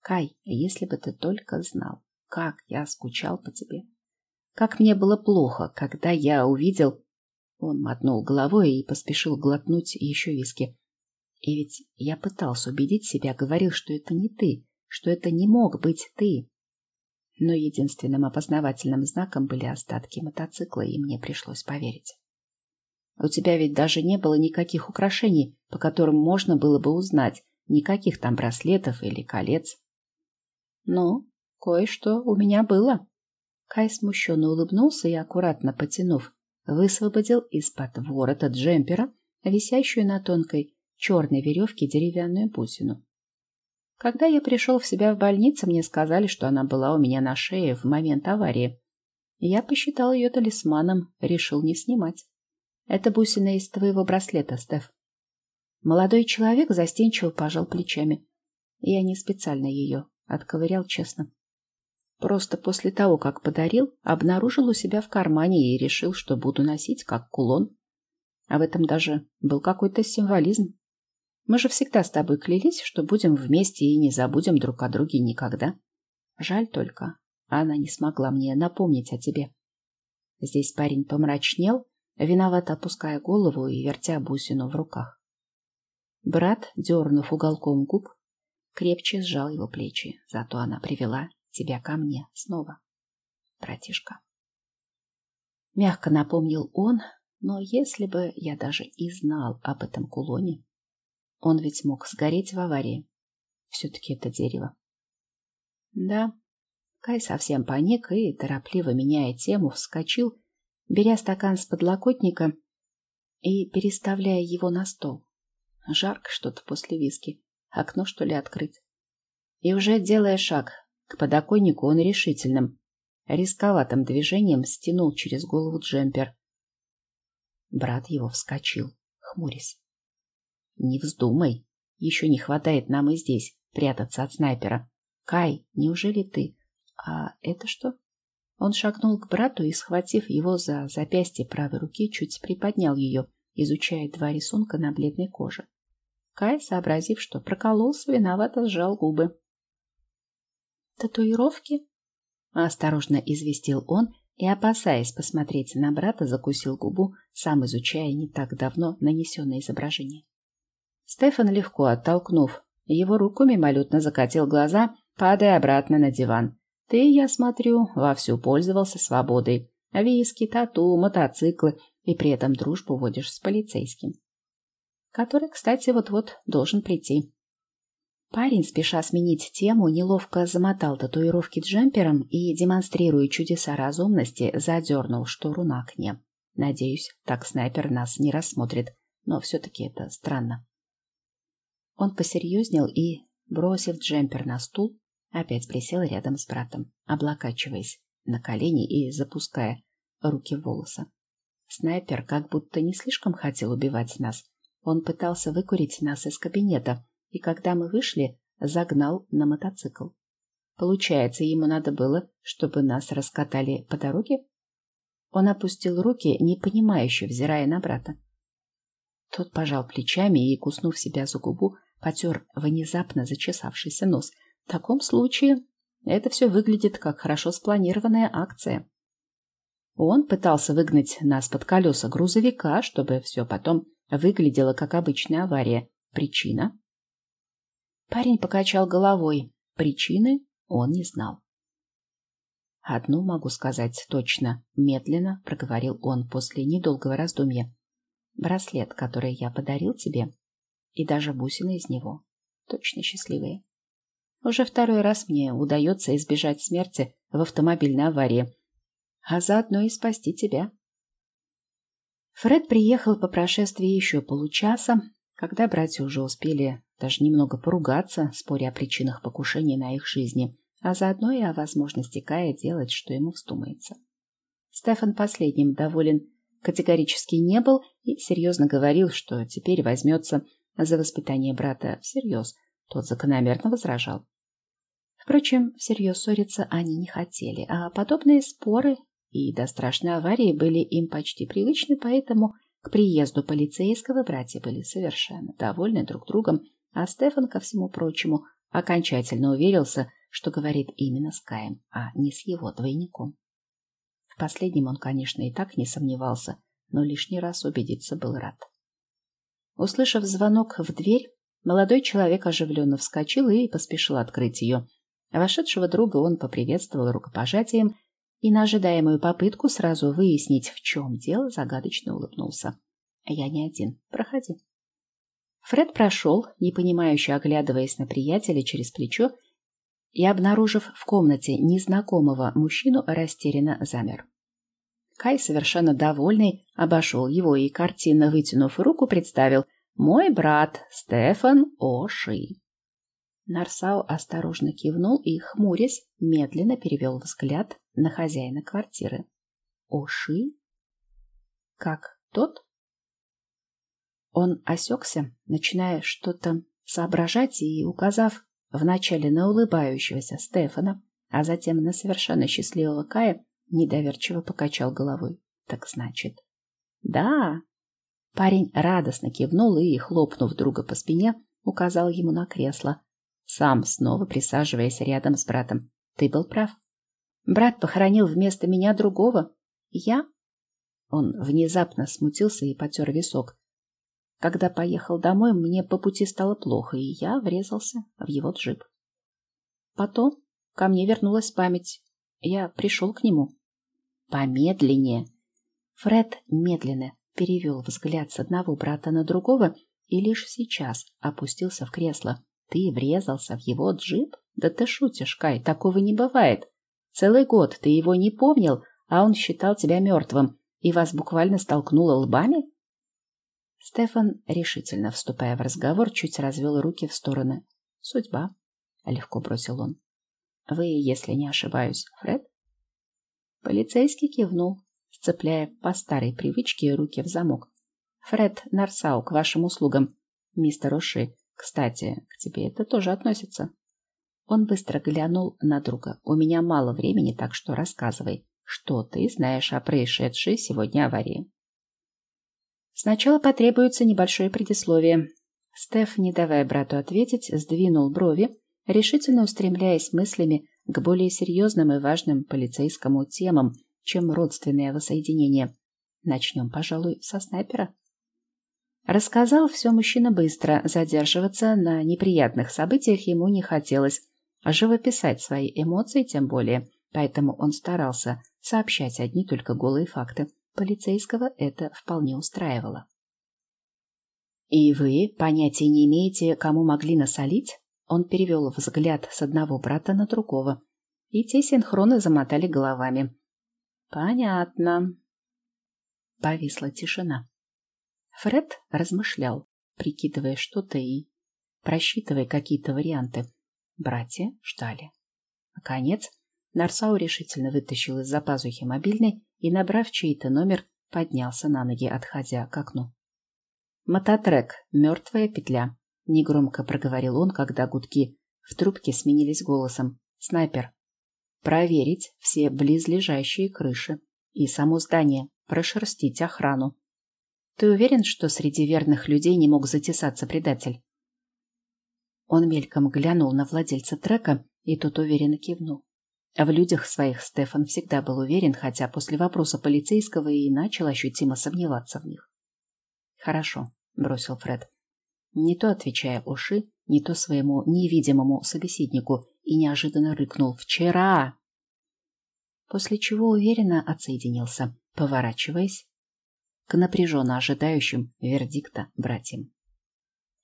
Кай, если бы ты только знал, как я скучал по тебе, как мне было плохо, когда я увидел... Он мотнул головой и поспешил глотнуть еще виски. И ведь я пытался убедить себя, говорил, что это не ты, что это не мог быть ты. Но единственным опознавательным знаком были остатки мотоцикла, и мне пришлось поверить. У тебя ведь даже не было никаких украшений, по которым можно было бы узнать, никаких там браслетов или колец. Ну, кое-что у меня было. Кай смущенно улыбнулся и, аккуратно потянув, высвободил из-под ворота джемпера висящую на тонкой черной веревке деревянную бусину. Когда я пришел в себя в больнице, мне сказали, что она была у меня на шее в момент аварии. Я посчитал ее талисманом, решил не снимать. Это бусина из твоего браслета, Стеф. Молодой человек застенчиво пожал плечами. Я не специально ее отковырял честно. Просто после того, как подарил, обнаружил у себя в кармане и решил, что буду носить как кулон. А в этом даже был какой-то символизм. Мы же всегда с тобой клялись, что будем вместе и не забудем друг о друге никогда. Жаль только, она не смогла мне напомнить о тебе. Здесь парень помрачнел, виновато опуская голову и вертя бусину в руках. Брат, дернув уголком губ, крепче сжал его плечи, зато она привела тебя ко мне снова, братишка. Мягко напомнил он, но если бы я даже и знал об этом кулоне, он ведь мог сгореть в аварии. Все-таки это дерево. Да, Кай совсем паник и, торопливо меняя тему, вскочил, беря стакан с подлокотника и переставляя его на стол. Жарко что-то после виски. Окно, что ли, открыть? И уже делая шаг к подоконнику, он решительным, рисковатым движением стянул через голову джемпер. Брат его вскочил, хмурясь. Не вздумай. Еще не хватает нам и здесь прятаться от снайпера. Кай, неужели ты? А это что? Он шагнул к брату и, схватив его за запястье правой руки, чуть приподнял ее, изучая два рисунка на бледной коже. Кай, сообразив, что прокололся, виновато сжал губы. «Татуировки?» — осторожно известил он и, опасаясь посмотреть на брата, закусил губу, сам изучая не так давно нанесенное изображение. Стефан, легко оттолкнув его руку, мимолетно закатил глаза, падая обратно на диван. «Ты, я смотрю, вовсю пользовался свободой. Виски, тату, мотоциклы, и при этом дружбу водишь с полицейским. Который, кстати, вот-вот должен прийти». Парень, спеша сменить тему, неловко замотал татуировки джемпером и, демонстрируя чудеса разумности, задернул штору на окне. Надеюсь, так снайпер нас не рассмотрит, но все-таки это странно. Он посерьезнел и, бросив джемпер на стул, опять присел рядом с братом, облокачиваясь на колени и запуская руки в волосы. Снайпер как будто не слишком хотел убивать нас. Он пытался выкурить нас из кабинета, и когда мы вышли, загнал на мотоцикл. Получается, ему надо было, чтобы нас раскатали по дороге? Он опустил руки, непонимающе взирая на брата. Тот пожал плечами и, куснув себя за губу, потер внезапно зачесавшийся нос. В таком случае это все выглядит как хорошо спланированная акция. Он пытался выгнать нас под колеса грузовика, чтобы все потом выглядело как обычная авария. Причина? Парень покачал головой. Причины он не знал. «Одну могу сказать точно», — медленно проговорил он после недолгого раздумья. «Браслет, который я подарил тебе, и даже бусины из него. Точно счастливые. Уже второй раз мне удается избежать смерти в автомобильной аварии, а заодно и спасти тебя. Фред приехал по прошествии еще получаса, когда братья уже успели даже немного поругаться, споря о причинах покушения на их жизни, а заодно и о возможности Кая делать, что ему вздумается. Стефан последним доволен категорически не был и серьезно говорил, что теперь возьмется за воспитание брата всерьез. Тот закономерно возражал. Впрочем, всерьез ссориться они не хотели, а подобные споры и до страшной аварии были им почти привычны, поэтому к приезду полицейского братья были совершенно довольны друг другом, а Стефан, ко всему прочему, окончательно уверился, что говорит именно с Каем, а не с его двойником. В последнем он, конечно, и так не сомневался, но лишний раз убедиться был рад. Услышав звонок в дверь, молодой человек оживленно вскочил и поспешил открыть ее. Вошедшего друга он поприветствовал рукопожатием и на ожидаемую попытку сразу выяснить, в чем дело, загадочно улыбнулся. «Я не один. Проходи». Фред прошел, непонимающе оглядываясь на приятеля через плечо, и, обнаружив в комнате незнакомого мужчину, растерянно замер. Кай, совершенно довольный, обошел его и, картинно вытянув руку, представил «Мой брат Стефан Оши». Нарсау осторожно кивнул и, хмурясь, медленно перевел взгляд на хозяина квартиры. «Оши? Как тот?» Он осекся, начиная что-то соображать и, указав вначале на улыбающегося Стефана, а затем на совершенно счастливого Кая, недоверчиво покачал головой. Так значит... Да. Парень радостно кивнул и, хлопнув друга по спине, указал ему на кресло, сам снова присаживаясь рядом с братом. Ты был прав. Брат похоронил вместо меня другого. Я? Он внезапно смутился и потер висок. Когда поехал домой, мне по пути стало плохо, и я врезался в его джип. Потом ко мне вернулась память. Я пришел к нему. Помедленнее. Фред медленно перевел взгляд с одного брата на другого и лишь сейчас опустился в кресло. Ты врезался в его джип? Да ты шутишь, Кай, такого не бывает. Целый год ты его не помнил, а он считал тебя мертвым, и вас буквально столкнуло лбами? Стефан, решительно вступая в разговор, чуть развел руки в стороны. «Судьба», — легко бросил он. «Вы, если не ошибаюсь, Фред?» Полицейский кивнул, сцепляя по старой привычке руки в замок. «Фред Нарсау, к вашим услугам. Мистер Уши, кстати, к тебе это тоже относится». Он быстро глянул на друга. «У меня мало времени, так что рассказывай, что ты знаешь о происшедшей сегодня аварии?» Сначала потребуется небольшое предисловие. Стеф, не давая брату ответить, сдвинул брови, решительно устремляясь мыслями к более серьезным и важным полицейскому темам, чем родственное воссоединение. Начнем, пожалуй, со снайпера. Рассказал все мужчина быстро, задерживаться на неприятных событиях ему не хотелось, а живописать свои эмоции тем более, поэтому он старался сообщать одни только голые факты. Полицейского это вполне устраивало. «И вы понятия не имеете, кому могли насолить?» Он перевел взгляд с одного брата на другого, и те синхронно замотали головами. «Понятно». Повисла тишина. Фред размышлял, прикидывая что-то и просчитывая какие-то варианты. Братья ждали. Наконец, Нарсау решительно вытащил из-за пазухи мобильный и, набрав чей-то номер, поднялся на ноги, отходя к окну. «Мототрек. Мертвая петля», — негромко проговорил он, когда гудки в трубке сменились голосом. «Снайпер. Проверить все близлежащие крыши и само здание, прошерстить охрану. Ты уверен, что среди верных людей не мог затесаться предатель?» Он мельком глянул на владельца трека, и тот уверенно кивнул. В людях своих Стефан всегда был уверен, хотя после вопроса полицейского и начал ощутимо сомневаться в них. «Хорошо», — бросил Фред. Не то отвечая Оши, не то своему невидимому собеседнику, и неожиданно рыкнул «Вчера!» После чего уверенно отсоединился, поворачиваясь к напряженно ожидающим вердикта братьям.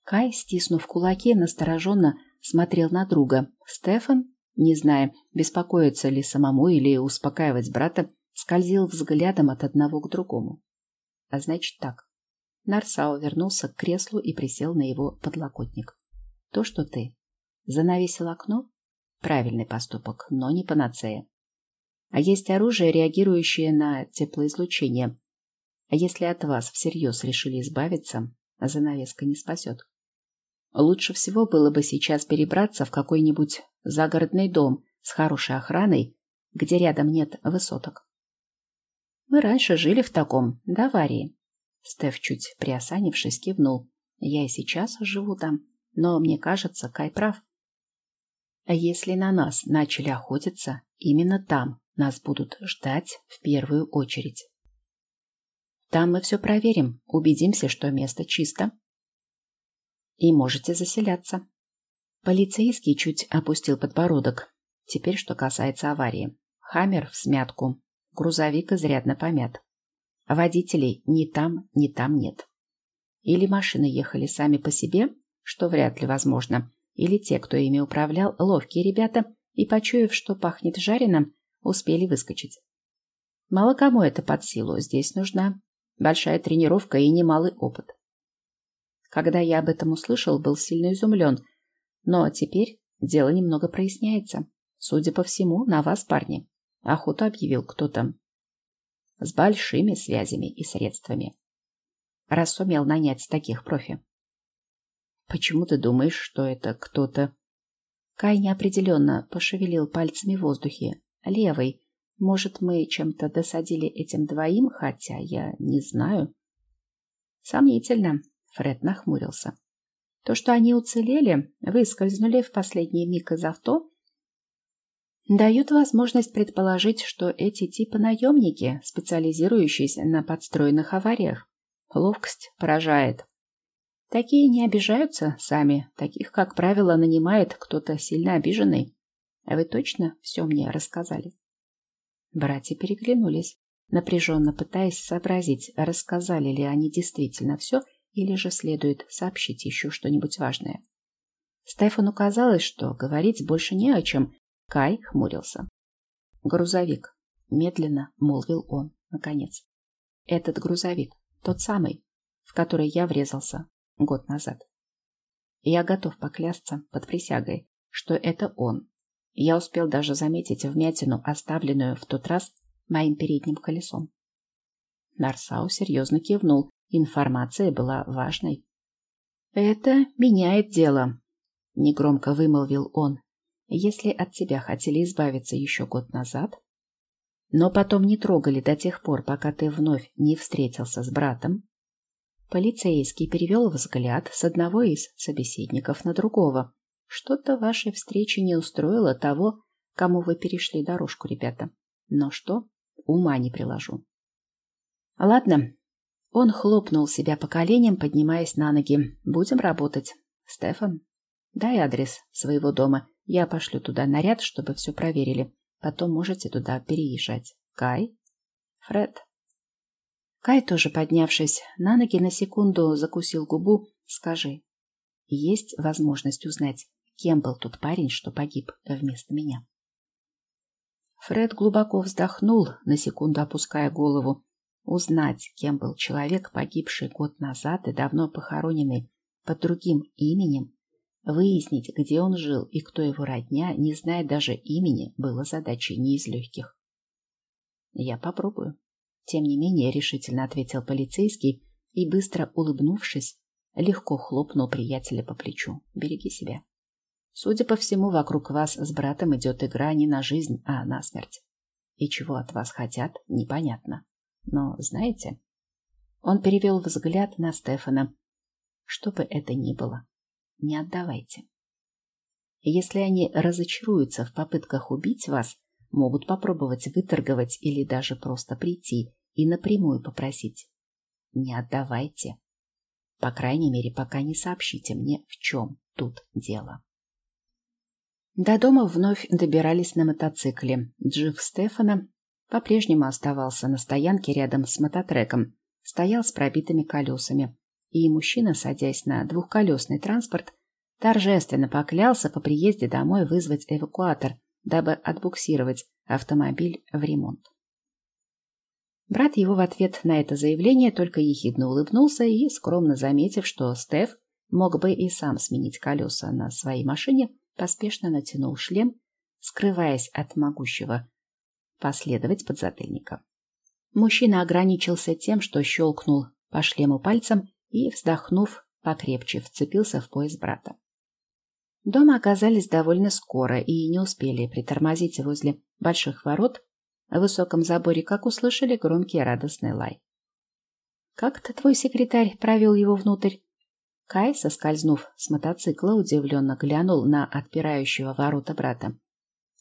Кай, стиснув кулаки, настороженно смотрел на друга. Стефан, не зная, беспокоиться ли самому или успокаивать брата, скользил взглядом от одного к другому. А значит так. Нарсао вернулся к креслу и присел на его подлокотник. То, что ты занавесил окно, правильный поступок, но не панацея. А есть оружие, реагирующее на теплоизлучение. А если от вас всерьез решили избавиться, занавеска не спасет. Лучше всего было бы сейчас перебраться в какой-нибудь загородный дом с хорошей охраной, где рядом нет высоток. Мы раньше жили в таком, до аварии. Стеф, чуть приосанившись, кивнул. Я и сейчас живу там, но мне кажется, Кай прав. А если на нас начали охотиться, именно там нас будут ждать в первую очередь. Там мы все проверим, убедимся, что место чисто. И можете заселяться. Полицейский чуть опустил подбородок. Теперь, что касается аварии. Хаммер в смятку. Грузовик изрядно помят. Водителей ни там, ни там нет. Или машины ехали сами по себе, что вряд ли возможно, или те, кто ими управлял, ловкие ребята, и, почуяв, что пахнет жареным, успели выскочить. Мало кому это под силу, здесь нужна большая тренировка и немалый опыт. Когда я об этом услышал, был сильно изумлен, но теперь дело немного проясняется. Судя по всему, на вас, парни, охоту объявил кто-то с большими связями и средствами. Раз сумел нанять таких профи. Почему ты думаешь, что это кто-то? Кай неопределенно пошевелил пальцами в воздухе. Левый, может, мы чем-то досадили этим двоим, хотя я не знаю. Сомнительно. Фред нахмурился. То, что они уцелели, выскользнули в последний миг из авто, дают возможность предположить, что эти типы наемники, специализирующиеся на подстроенных авариях. Ловкость поражает. Такие не обижаются сами, таких, как правило, нанимает кто-то сильно обиженный. А вы точно все мне рассказали? Братья переглянулись, напряженно пытаясь сообразить, рассказали ли они действительно все, или же следует сообщить еще что-нибудь важное. Стефану казалось, что говорить больше не о чем. Кай хмурился. «Грузовик», — медленно молвил он, наконец. «Этот грузовик, тот самый, в который я врезался год назад. Я готов поклясться под присягой, что это он, я успел даже заметить вмятину, оставленную в тот раз моим передним колесом. Нарсау серьезно кивнул. Информация была важной. «Это меняет дело», — негромко вымолвил он. «Если от тебя хотели избавиться еще год назад, но потом не трогали до тех пор, пока ты вновь не встретился с братом». Полицейский перевел взгляд с одного из собеседников на другого. Что-то вашей встрече не устроило того, кому вы перешли дорожку, ребята. Но что? Ума не приложу. Ладно. Он хлопнул себя по коленям, поднимаясь на ноги. Будем работать. Стефан, дай адрес своего дома. Я пошлю туда наряд, чтобы все проверили. Потом можете туда переезжать. Кай? Фред? Кай, тоже поднявшись на ноги, на секунду закусил губу. Скажи, есть возможность узнать, кем был тот парень, что погиб вместо меня. Фред глубоко вздохнул, на секунду опуская голову. Узнать, кем был человек, погибший год назад и давно похороненный под другим именем, выяснить, где он жил и кто его родня, не зная даже имени, было задачей не из легких. «Я попробую», — тем не менее решительно ответил полицейский и, быстро улыбнувшись, легко хлопнул приятеля по плечу. «Береги себя». Судя по всему, вокруг вас с братом идет игра не на жизнь, а на смерть. И чего от вас хотят, непонятно. Но, знаете, он перевел взгляд на Стефана. Что бы это ни было, не отдавайте. Если они разочаруются в попытках убить вас, могут попробовать выторговать или даже просто прийти и напрямую попросить. Не отдавайте. По крайней мере, пока не сообщите мне, в чем тут дело. До дома вновь добирались на мотоцикле. Джип Стефана по-прежнему оставался на стоянке рядом с мототреком, стоял с пробитыми колесами. И мужчина, садясь на двухколесный транспорт, торжественно поклялся по приезде домой вызвать эвакуатор, дабы отбуксировать автомобиль в ремонт. Брат его в ответ на это заявление только ехидно улыбнулся и, скромно заметив, что Стеф мог бы и сам сменить колеса на своей машине, поспешно натянул шлем, скрываясь от могущего последовать подзатыльника. Мужчина ограничился тем, что щелкнул по шлему пальцем и, вздохнув, покрепче вцепился в пояс брата. Дома оказались довольно скоро и не успели притормозить возле больших ворот в высоком заборе, как услышали громкий радостный лай. «Как-то твой секретарь провел его внутрь?» Кай, соскользнув с мотоцикла, удивленно глянул на отпирающего ворота брата.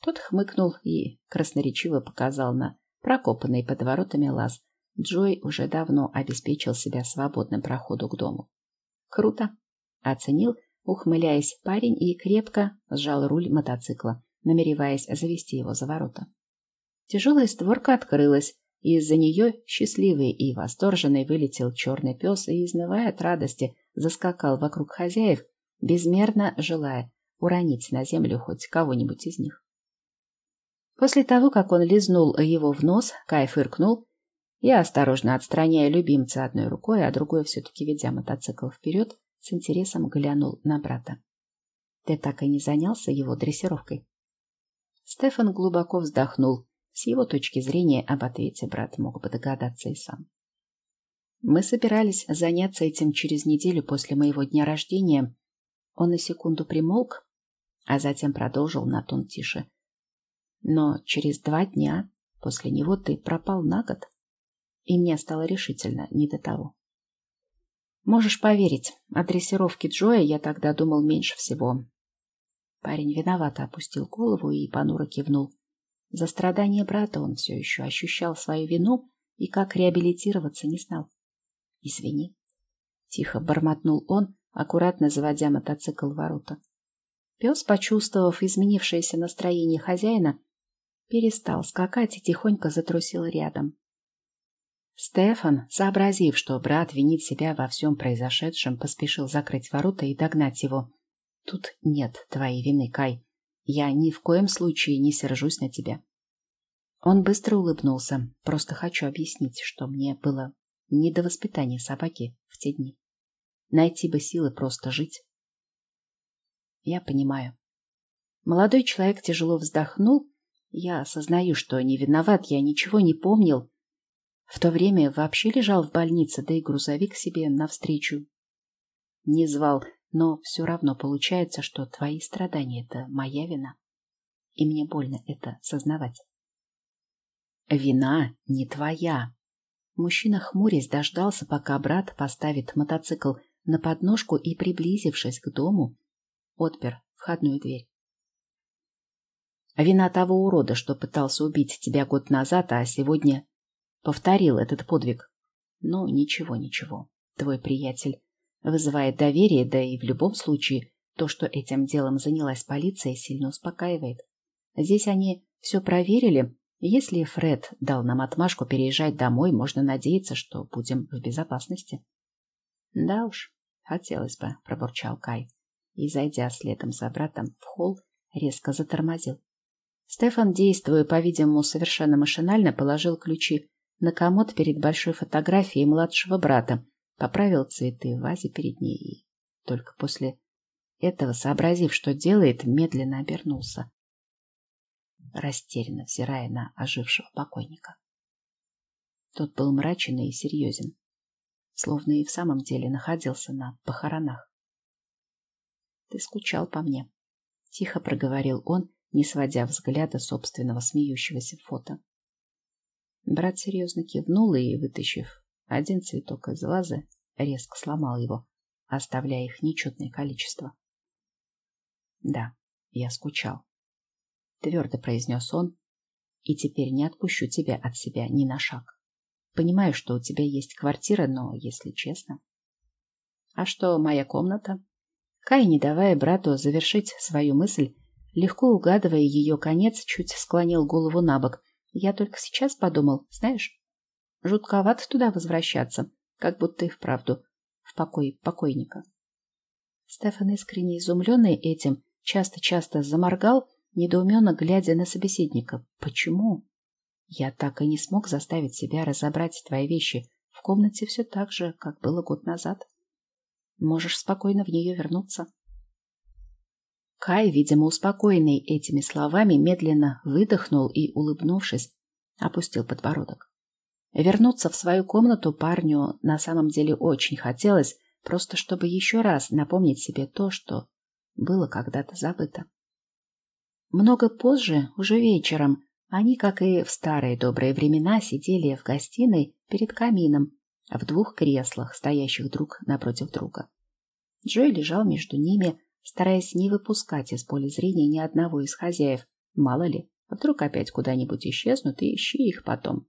Тот хмыкнул и красноречиво показал на прокопанный под воротами лаз. Джой уже давно обеспечил себя свободным проходу к дому. «Круто!» — оценил, ухмыляясь парень и крепко сжал руль мотоцикла, намереваясь завести его за ворота. Тяжелая створка открылась, и из-за нее счастливый и восторженный вылетел черный пес и, изнывая от радости, заскакал вокруг хозяев, безмерно желая уронить на землю хоть кого-нибудь из них. После того, как он лизнул его в нос, Кай фыркнул и, осторожно отстраняя любимца одной рукой, а другой все-таки ведя мотоцикл вперед, с интересом глянул на брата. «Ты так и не занялся его дрессировкой?» Стефан глубоко вздохнул. С его точки зрения об ответе брат мог бы догадаться и сам. Мы собирались заняться этим через неделю после моего дня рождения. Он на секунду примолк, а затем продолжил на тон тише. Но через два дня после него ты пропал на год, и мне стало решительно не до того. Можешь поверить, о дрессировке Джоя я тогда думал меньше всего. Парень виновато опустил голову и понуро кивнул. За страдания брата он все еще ощущал свою вину и как реабилитироваться не знал. «Извини», — тихо бормотнул он, аккуратно заводя мотоцикл в ворота. Пес, почувствовав изменившееся настроение хозяина, перестал скакать и тихонько затрусил рядом. Стефан, сообразив, что брат винит себя во всем произошедшем, поспешил закрыть ворота и догнать его. «Тут нет твоей вины, Кай. Я ни в коем случае не сержусь на тебя». Он быстро улыбнулся. «Просто хочу объяснить, что мне было не до воспитания собаки в те дни. Найти бы силы просто жить». «Я понимаю». Молодой человек тяжело вздохнул я осознаю, что не виноват, я ничего не помнил. В то время вообще лежал в больнице, да и грузовик себе навстречу не звал, но все равно получается, что твои страдания — это моя вина. И мне больно это сознавать. Вина не твоя. Мужчина, хмурясь, дождался, пока брат поставит мотоцикл на подножку и, приблизившись к дому, отпер входную дверь. Вина того урода, что пытался убить тебя год назад, а сегодня повторил этот подвиг. Ну, ничего, ничего. Твой приятель вызывает доверие, да и в любом случае то, что этим делом занялась полиция, сильно успокаивает. Здесь они все проверили. Если Фред дал нам отмашку переезжать домой, можно надеяться, что будем в безопасности. Да уж, хотелось бы, пробурчал Кай. И, зайдя следом за братом в холл, резко затормозил. Стефан, действуя, по-видимому, совершенно машинально, положил ключи на комод перед большой фотографией младшего брата, поправил цветы в вазе перед ней и только после этого, сообразив, что делает, медленно обернулся, растерянно взирая на ожившего покойника. Тот был мрачен и серьезен, словно и в самом деле находился на похоронах. — Ты скучал по мне, — тихо проговорил он, не сводя взгляда собственного смеющегося фото. Брат серьезно кивнул и, вытащив один цветок из вазы, резко сломал его, оставляя их нечетное количество. «Да, я скучал», — твердо произнес он, «и теперь не отпущу тебя от себя ни на шаг. Понимаю, что у тебя есть квартира, но, если честно...» «А что, моя комната?» Кай, не давая брату завершить свою мысль, Легко угадывая ее конец, чуть склонил голову на бок. Я только сейчас подумал, знаешь, жутковато туда возвращаться, как будто и вправду в покой покойника. Стефан, искренне изумленный этим, часто-часто заморгал, недоуменно глядя на собеседника. «Почему?» «Я так и не смог заставить себя разобрать твои вещи. В комнате все так же, как было год назад. Можешь спокойно в нее вернуться». Кай, видимо, успокоенный этими словами, медленно выдохнул и, улыбнувшись, опустил подбородок. Вернуться в свою комнату парню на самом деле очень хотелось, просто чтобы еще раз напомнить себе то, что было когда-то забыто. Много позже, уже вечером, они, как и в старые добрые времена, сидели в гостиной перед камином, в двух креслах, стоящих друг напротив друга. Джой лежал между ними, стараясь не выпускать из поля зрения ни одного из хозяев. Мало ли, вдруг опять куда-нибудь исчезнут, и ищи их потом.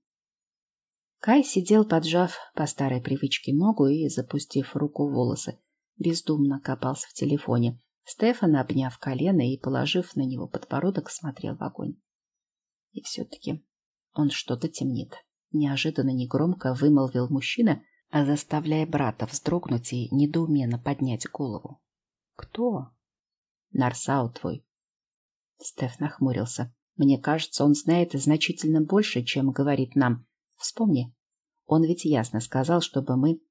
Кай сидел, поджав по старой привычке ногу и запустив руку в волосы. Бездумно копался в телефоне. Стефан, обняв колено и положив на него подбородок, смотрел в огонь. И все-таки он что-то темнит. Неожиданно негромко вымолвил мужчина, заставляя брата вздрогнуть и недоуменно поднять голову. «Кто?» «Нарсау твой». Стеф нахмурился. «Мне кажется, он знает значительно больше, чем говорит нам. Вспомни, он ведь ясно сказал, чтобы мы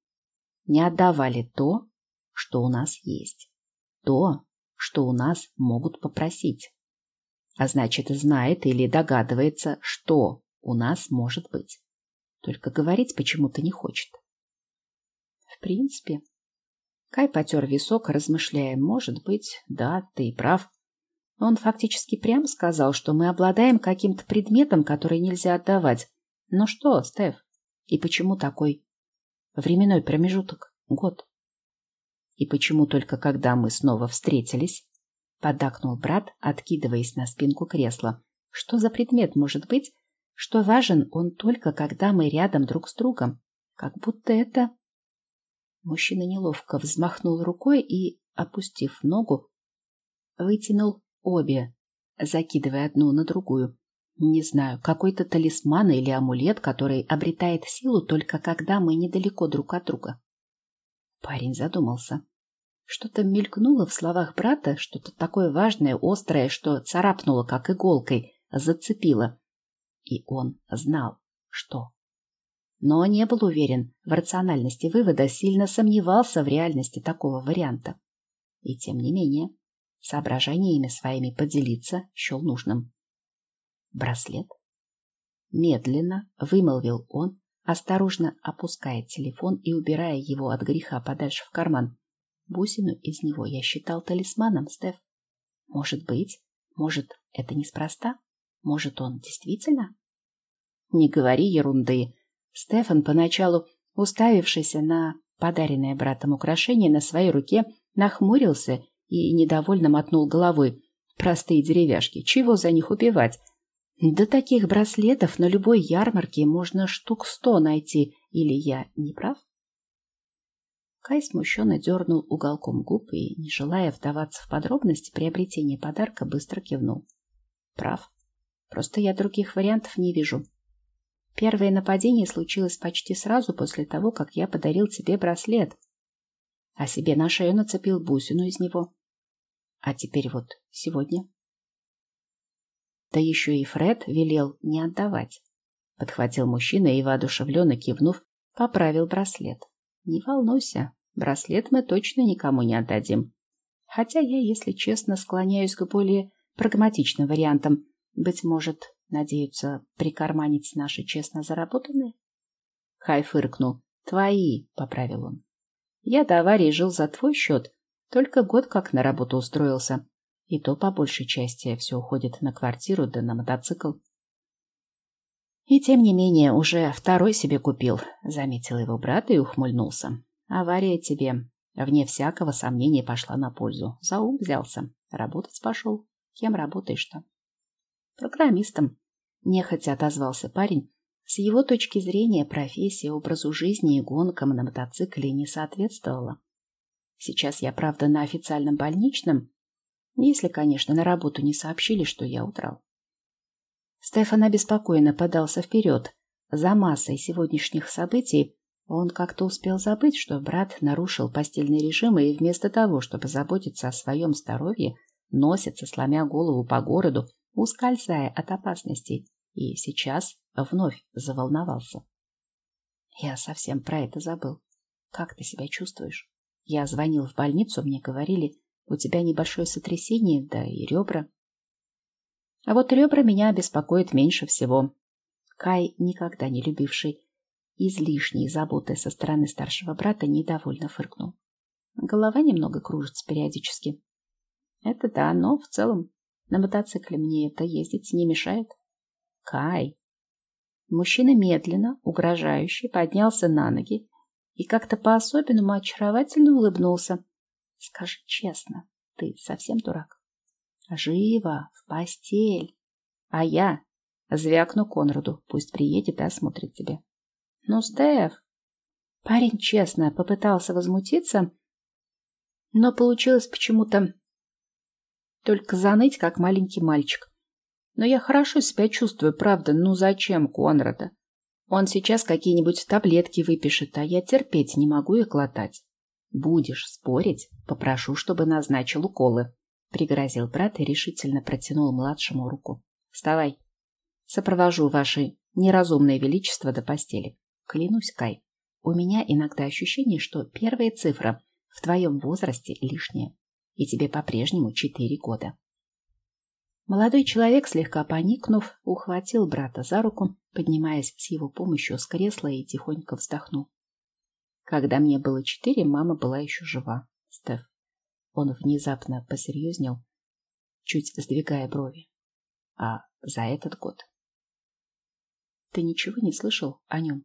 не отдавали то, что у нас есть. То, что у нас могут попросить. А значит, знает или догадывается, что у нас может быть. Только говорить почему-то не хочет. В принципе, Кай потер висок, размышляя, может быть, да, ты и прав. Он фактически прямо сказал, что мы обладаем каким-то предметом, который нельзя отдавать. Ну что, Стеф, и почему такой временной промежуток? Год. И почему только когда мы снова встретились? Поддакнул брат, откидываясь на спинку кресла. Что за предмет может быть, что важен он только когда мы рядом друг с другом? Как будто это Мужчина неловко взмахнул рукой и, опустив ногу, вытянул обе, закидывая одну на другую. Не знаю, какой-то талисман или амулет, который обретает силу только когда мы недалеко друг от друга. Парень задумался. Что-то мелькнуло в словах брата, что-то такое важное, острое, что царапнуло, как иголкой, зацепило. И он знал, что но не был уверен в рациональности вывода, сильно сомневался в реальности такого варианта. И тем не менее, соображениями своими поделиться счел нужным. Браслет? Медленно вымолвил он, осторожно опуская телефон и убирая его от греха подальше в карман. Бусину из него я считал талисманом, Стеф. Может быть, может, это неспроста? Может, он действительно? Не говори ерунды, Стефан, поначалу уставившийся на подаренное братом украшение на своей руке, нахмурился и недовольно мотнул головой. Простые деревяшки, чего за них убивать? Да таких браслетов на любой ярмарке можно штук сто найти, или я не прав? Кай смущенно дернул уголком губ и, не желая вдаваться в подробности приобретения подарка, быстро кивнул. Прав. Просто я других вариантов не вижу. Первое нападение случилось почти сразу после того, как я подарил тебе браслет, а себе на шею нацепил бусину из него. А теперь вот сегодня. Да еще и Фред велел не отдавать. Подхватил мужчина и, воодушевленно кивнув, поправил браслет. Не волнуйся, браслет мы точно никому не отдадим. Хотя я, если честно, склоняюсь к более прагматичным вариантам. Быть может, Надеются прикарманить наши честно заработанные? Хай фыркнул. Твои, поправил он. Я до аварии жил за твой счет, только год как на работу устроился. И то по большей части все уходит на квартиру да на мотоцикл. И тем не менее, уже второй себе купил, заметил его брат и ухмыльнулся. Авария тебе, вне всякого сомнения, пошла на пользу. За ум взялся. Работать пошел. Кем работаешь-то? Программистом. Нехотя отозвался парень. С его точки зрения профессия образу жизни и гонкам на мотоцикле не соответствовала. Сейчас я, правда, на официальном больничном, если, конечно, на работу не сообщили, что я удрал. Стефан обеспокоенно подался вперед. За массой сегодняшних событий Он как-то успел забыть, что брат нарушил постельный режим и вместо того, чтобы заботиться о своем здоровье, носится, сломя голову по городу, ускользая от опасностей, и сейчас вновь заволновался. Я совсем про это забыл. Как ты себя чувствуешь? Я звонил в больницу, мне говорили, у тебя небольшое сотрясение, да и ребра. А вот ребра меня беспокоят меньше всего. Кай, никогда не любивший излишней заботы со стороны старшего брата, недовольно фыркнул. Голова немного кружится периодически. Это да, но в целом на мотоцикле мне это ездить не мешает. Кай. Мужчина медленно, угрожающе поднялся на ноги и как-то по-особенному очаровательно улыбнулся. Скажи честно, ты совсем дурак? Живо, в постель. А я звякну Конраду, пусть приедет и осмотрит тебя. Ну, Стеф. Парень честно попытался возмутиться, но получилось почему-то только заныть, как маленький мальчик. Но я хорошо себя чувствую, правда. Ну зачем Конрада? Он сейчас какие-нибудь таблетки выпишет, а я терпеть не могу их глотать. Будешь спорить, попрошу, чтобы назначил уколы. Пригрозил брат и решительно протянул младшему руку. Вставай. Сопровожу ваше неразумное величество до постели. Клянусь, Кай, у меня иногда ощущение, что первая цифра в твоем возрасте лишняя, и тебе по-прежнему четыре года. Молодой человек, слегка поникнув, ухватил брата за руку, поднимаясь с его помощью с кресла и тихонько вздохнул. Когда мне было четыре, мама была еще жива. Стеф. Он внезапно посерьезнел, чуть сдвигая брови. А за этот год. Ты ничего не слышал о нем?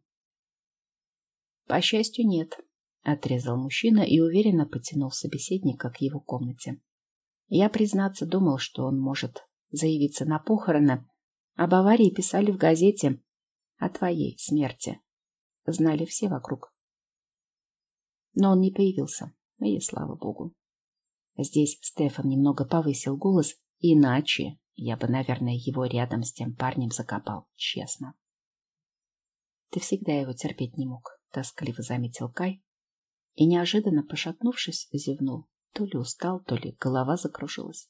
По счастью, нет, отрезал мужчина и уверенно потянул собеседника к его комнате. Я, признаться, думал, что он может заявиться на похороны. Об аварии писали в газете. О твоей смерти. Знали все вокруг. Но он не появился. И слава богу. Здесь Стефан немного повысил голос. Иначе я бы, наверное, его рядом с тем парнем закопал. Честно. Ты всегда его терпеть не мог, тоскливо заметил Кай. И неожиданно, пошатнувшись, зевнул. То ли устал, то ли голова закружилась.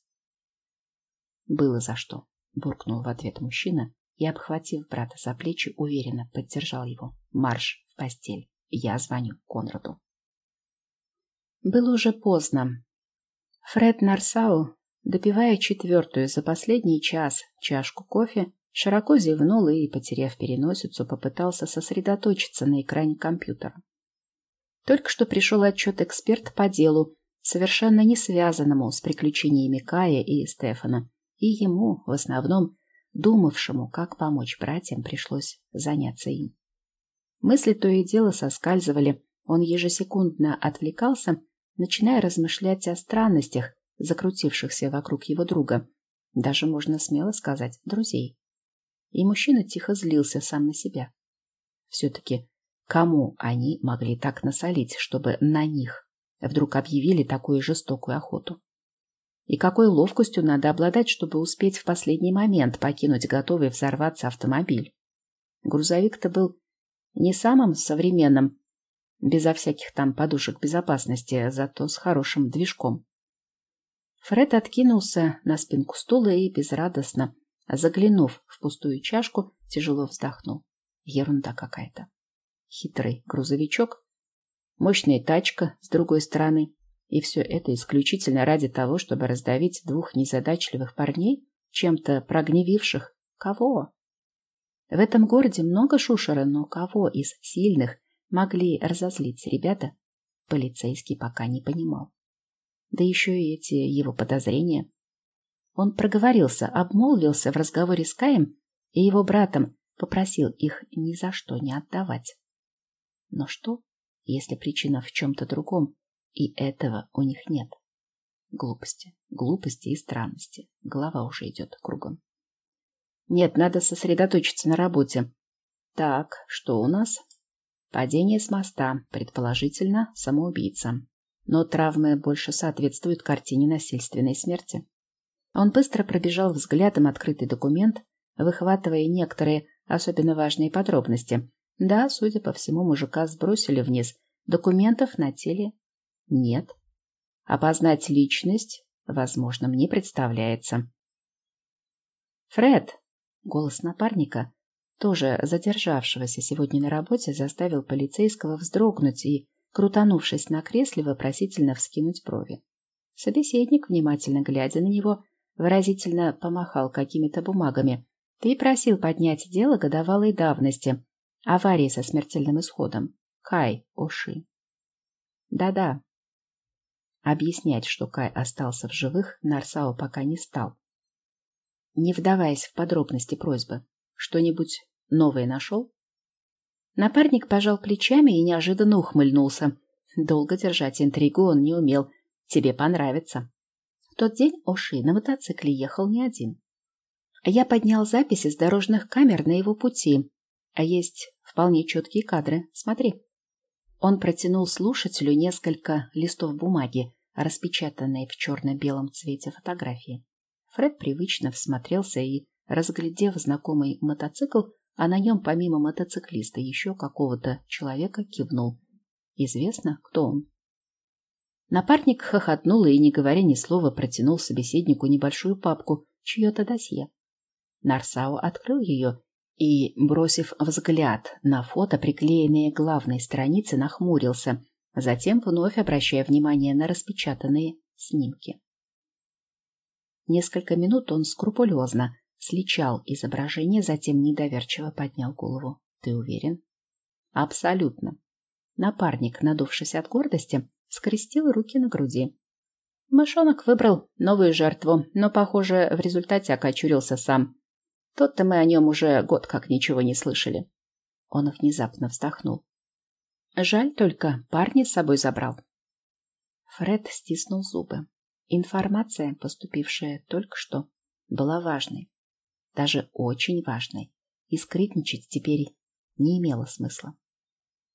Было за что, буркнул в ответ мужчина и, обхватив брата за плечи, уверенно поддержал его. Марш в постель. Я звоню Конраду. Было уже поздно. Фред Нарсау, допивая четвертую за последний час чашку кофе, широко зевнул и, потеряв переносицу, попытался сосредоточиться на экране компьютера. Только что пришел отчет эксперт по делу, совершенно не связанному с приключениями Кая и Стефана, и ему, в основном, думавшему, как помочь братьям, пришлось заняться им. Мысли то и дело соскальзывали, он ежесекундно отвлекался, начиная размышлять о странностях, закрутившихся вокруг его друга, даже, можно смело сказать, друзей. И мужчина тихо злился сам на себя. Все-таки кому они могли так насолить, чтобы на них вдруг объявили такую жестокую охоту? И какой ловкостью надо обладать, чтобы успеть в последний момент покинуть готовый взорваться автомобиль. Грузовик-то был не самым современным, безо всяких там подушек безопасности, зато с хорошим движком. Фред откинулся на спинку стула и безрадостно, заглянув в пустую чашку, тяжело вздохнул. Ерунда какая-то. Хитрый грузовичок, мощная тачка с другой стороны, и все это исключительно ради того, чтобы раздавить двух незадачливых парней, чем-то прогневивших. Кого? В этом городе много шушера, но кого из сильных могли разозлить ребята, полицейский пока не понимал. Да еще и эти его подозрения. Он проговорился, обмолвился в разговоре с Каем и его братом, попросил их ни за что не отдавать. Но что, если причина в чем-то другом, и этого у них нет. Глупости, глупости и странности. Голова уже идет кругом. Нет, надо сосредоточиться на работе. Так, что у нас? Падение с моста, предположительно, самоубийца. Но травмы больше соответствуют картине насильственной смерти. Он быстро пробежал взглядом открытый документ, выхватывая некоторые особенно важные подробности, Да, судя по всему, мужика сбросили вниз. Документов на теле нет. Опознать личность, возможно, мне представляется. «Фред!» — голос напарника, тоже задержавшегося сегодня на работе, заставил полицейского вздрогнуть и, крутанувшись на кресле, вопросительно вскинуть брови. Собеседник, внимательно глядя на него, выразительно помахал какими-то бумагами. «Ты просил поднять дело годовалой давности. Аварии со смертельным исходом. Кай Оши». «Да-да». Объяснять, что Кай остался в живых, Нарсао пока не стал. Не вдаваясь в подробности просьбы, что-нибудь новое нашел? Напарник пожал плечами и неожиданно ухмыльнулся. Долго держать интригу он не умел. Тебе понравится. В тот день Оши на мотоцикле ехал не один. Я поднял записи с дорожных камер на его пути. А есть вполне четкие кадры. Смотри. Он протянул слушателю несколько листов бумаги, распечатанные в черно-белом цвете фотографии. Фред привычно всмотрелся и, разглядев знакомый мотоцикл, а на нем помимо мотоциклиста еще какого-то человека кивнул. Известно, кто он. Напарник хохотнул и, не говоря ни слова, протянул собеседнику небольшую папку, чье-то досье. Нарсао открыл ее и, бросив взгляд на фото, приклеенные к главной странице, нахмурился, затем вновь обращая внимание на распечатанные снимки. Несколько минут он скрупулезно сличал изображение, затем недоверчиво поднял голову. «Ты уверен?» «Абсолютно». Напарник, надувшись от гордости, скрестил руки на груди. Мышонок выбрал новую жертву, но, похоже, в результате окочурился сам. Тот-то мы о нем уже год как ничего не слышали. Он внезапно вздохнул. Жаль только, парня с собой забрал. Фред стиснул зубы. Информация, поступившая только что, была важной даже очень важной, и скрытничать теперь не имело смысла.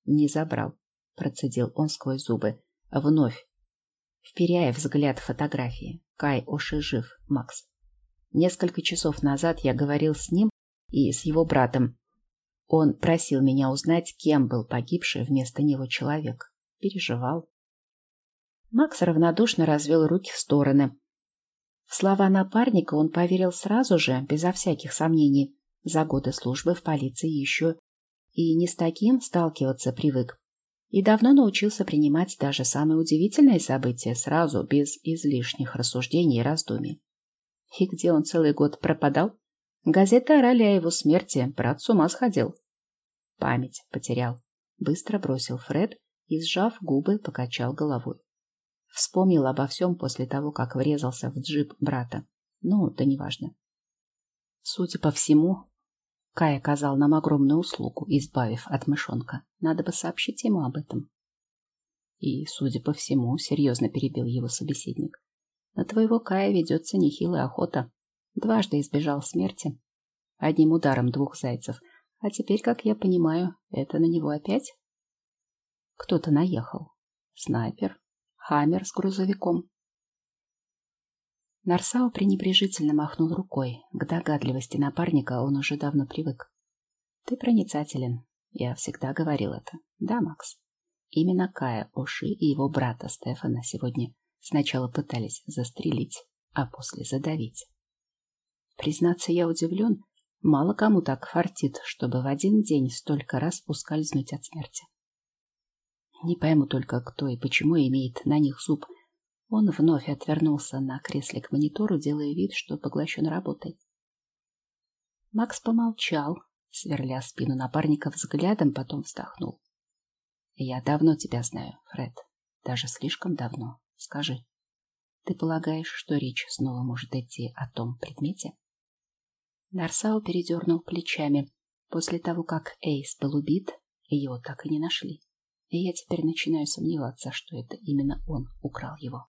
«Не забрал», — процедил он сквозь зубы, вновь, вперяя взгляд в фотографии. Кай Оши жив, Макс. Несколько часов назад я говорил с ним и с его братом. Он просил меня узнать, кем был погибший вместо него человек. Переживал. Макс равнодушно развел руки в стороны, в слова напарника он поверил сразу же, безо всяких сомнений. За годы службы в полиции еще и не с таким сталкиваться привык. И давно научился принимать даже самые удивительные события сразу, без излишних рассуждений и раздумий. И где он целый год пропадал? Газеты орали о его смерти, брат с ума сходил. Память потерял. Быстро бросил Фред и, сжав губы, покачал головой. Вспомнил обо всем после того, как врезался в джип брата. Ну, да неважно. Судя по всему, Кай оказал нам огромную услугу, избавив от мышонка. Надо бы сообщить ему об этом. И, судя по всему, серьезно перебил его собеседник. На твоего Кая ведется нехилая охота. Дважды избежал смерти. Одним ударом двух зайцев. А теперь, как я понимаю, это на него опять? Кто-то наехал. Снайпер, Хаммер с грузовиком. Нарсао пренебрежительно махнул рукой. К догадливости напарника он уже давно привык. Ты проницателен. Я всегда говорил это. Да, Макс. Именно Кая Оши и его брата Стефана сегодня сначала пытались застрелить, а после задавить. Признаться, я удивлен. Мало кому так фартит, чтобы в один день столько раз ускользнуть от смерти. Не пойму только, кто и почему имеет на них зуб. Он вновь отвернулся на кресле к монитору, делая вид, что поглощен работой. Макс помолчал, сверля спину напарника взглядом, потом вздохнул. «Я давно тебя знаю, Фред. Даже слишком давно. Скажи, ты полагаешь, что речь снова может идти о том предмете?» Нарсау передернул плечами. После того, как Эйс был убит, его так и не нашли и я теперь начинаю сомневаться, что это именно он украл его.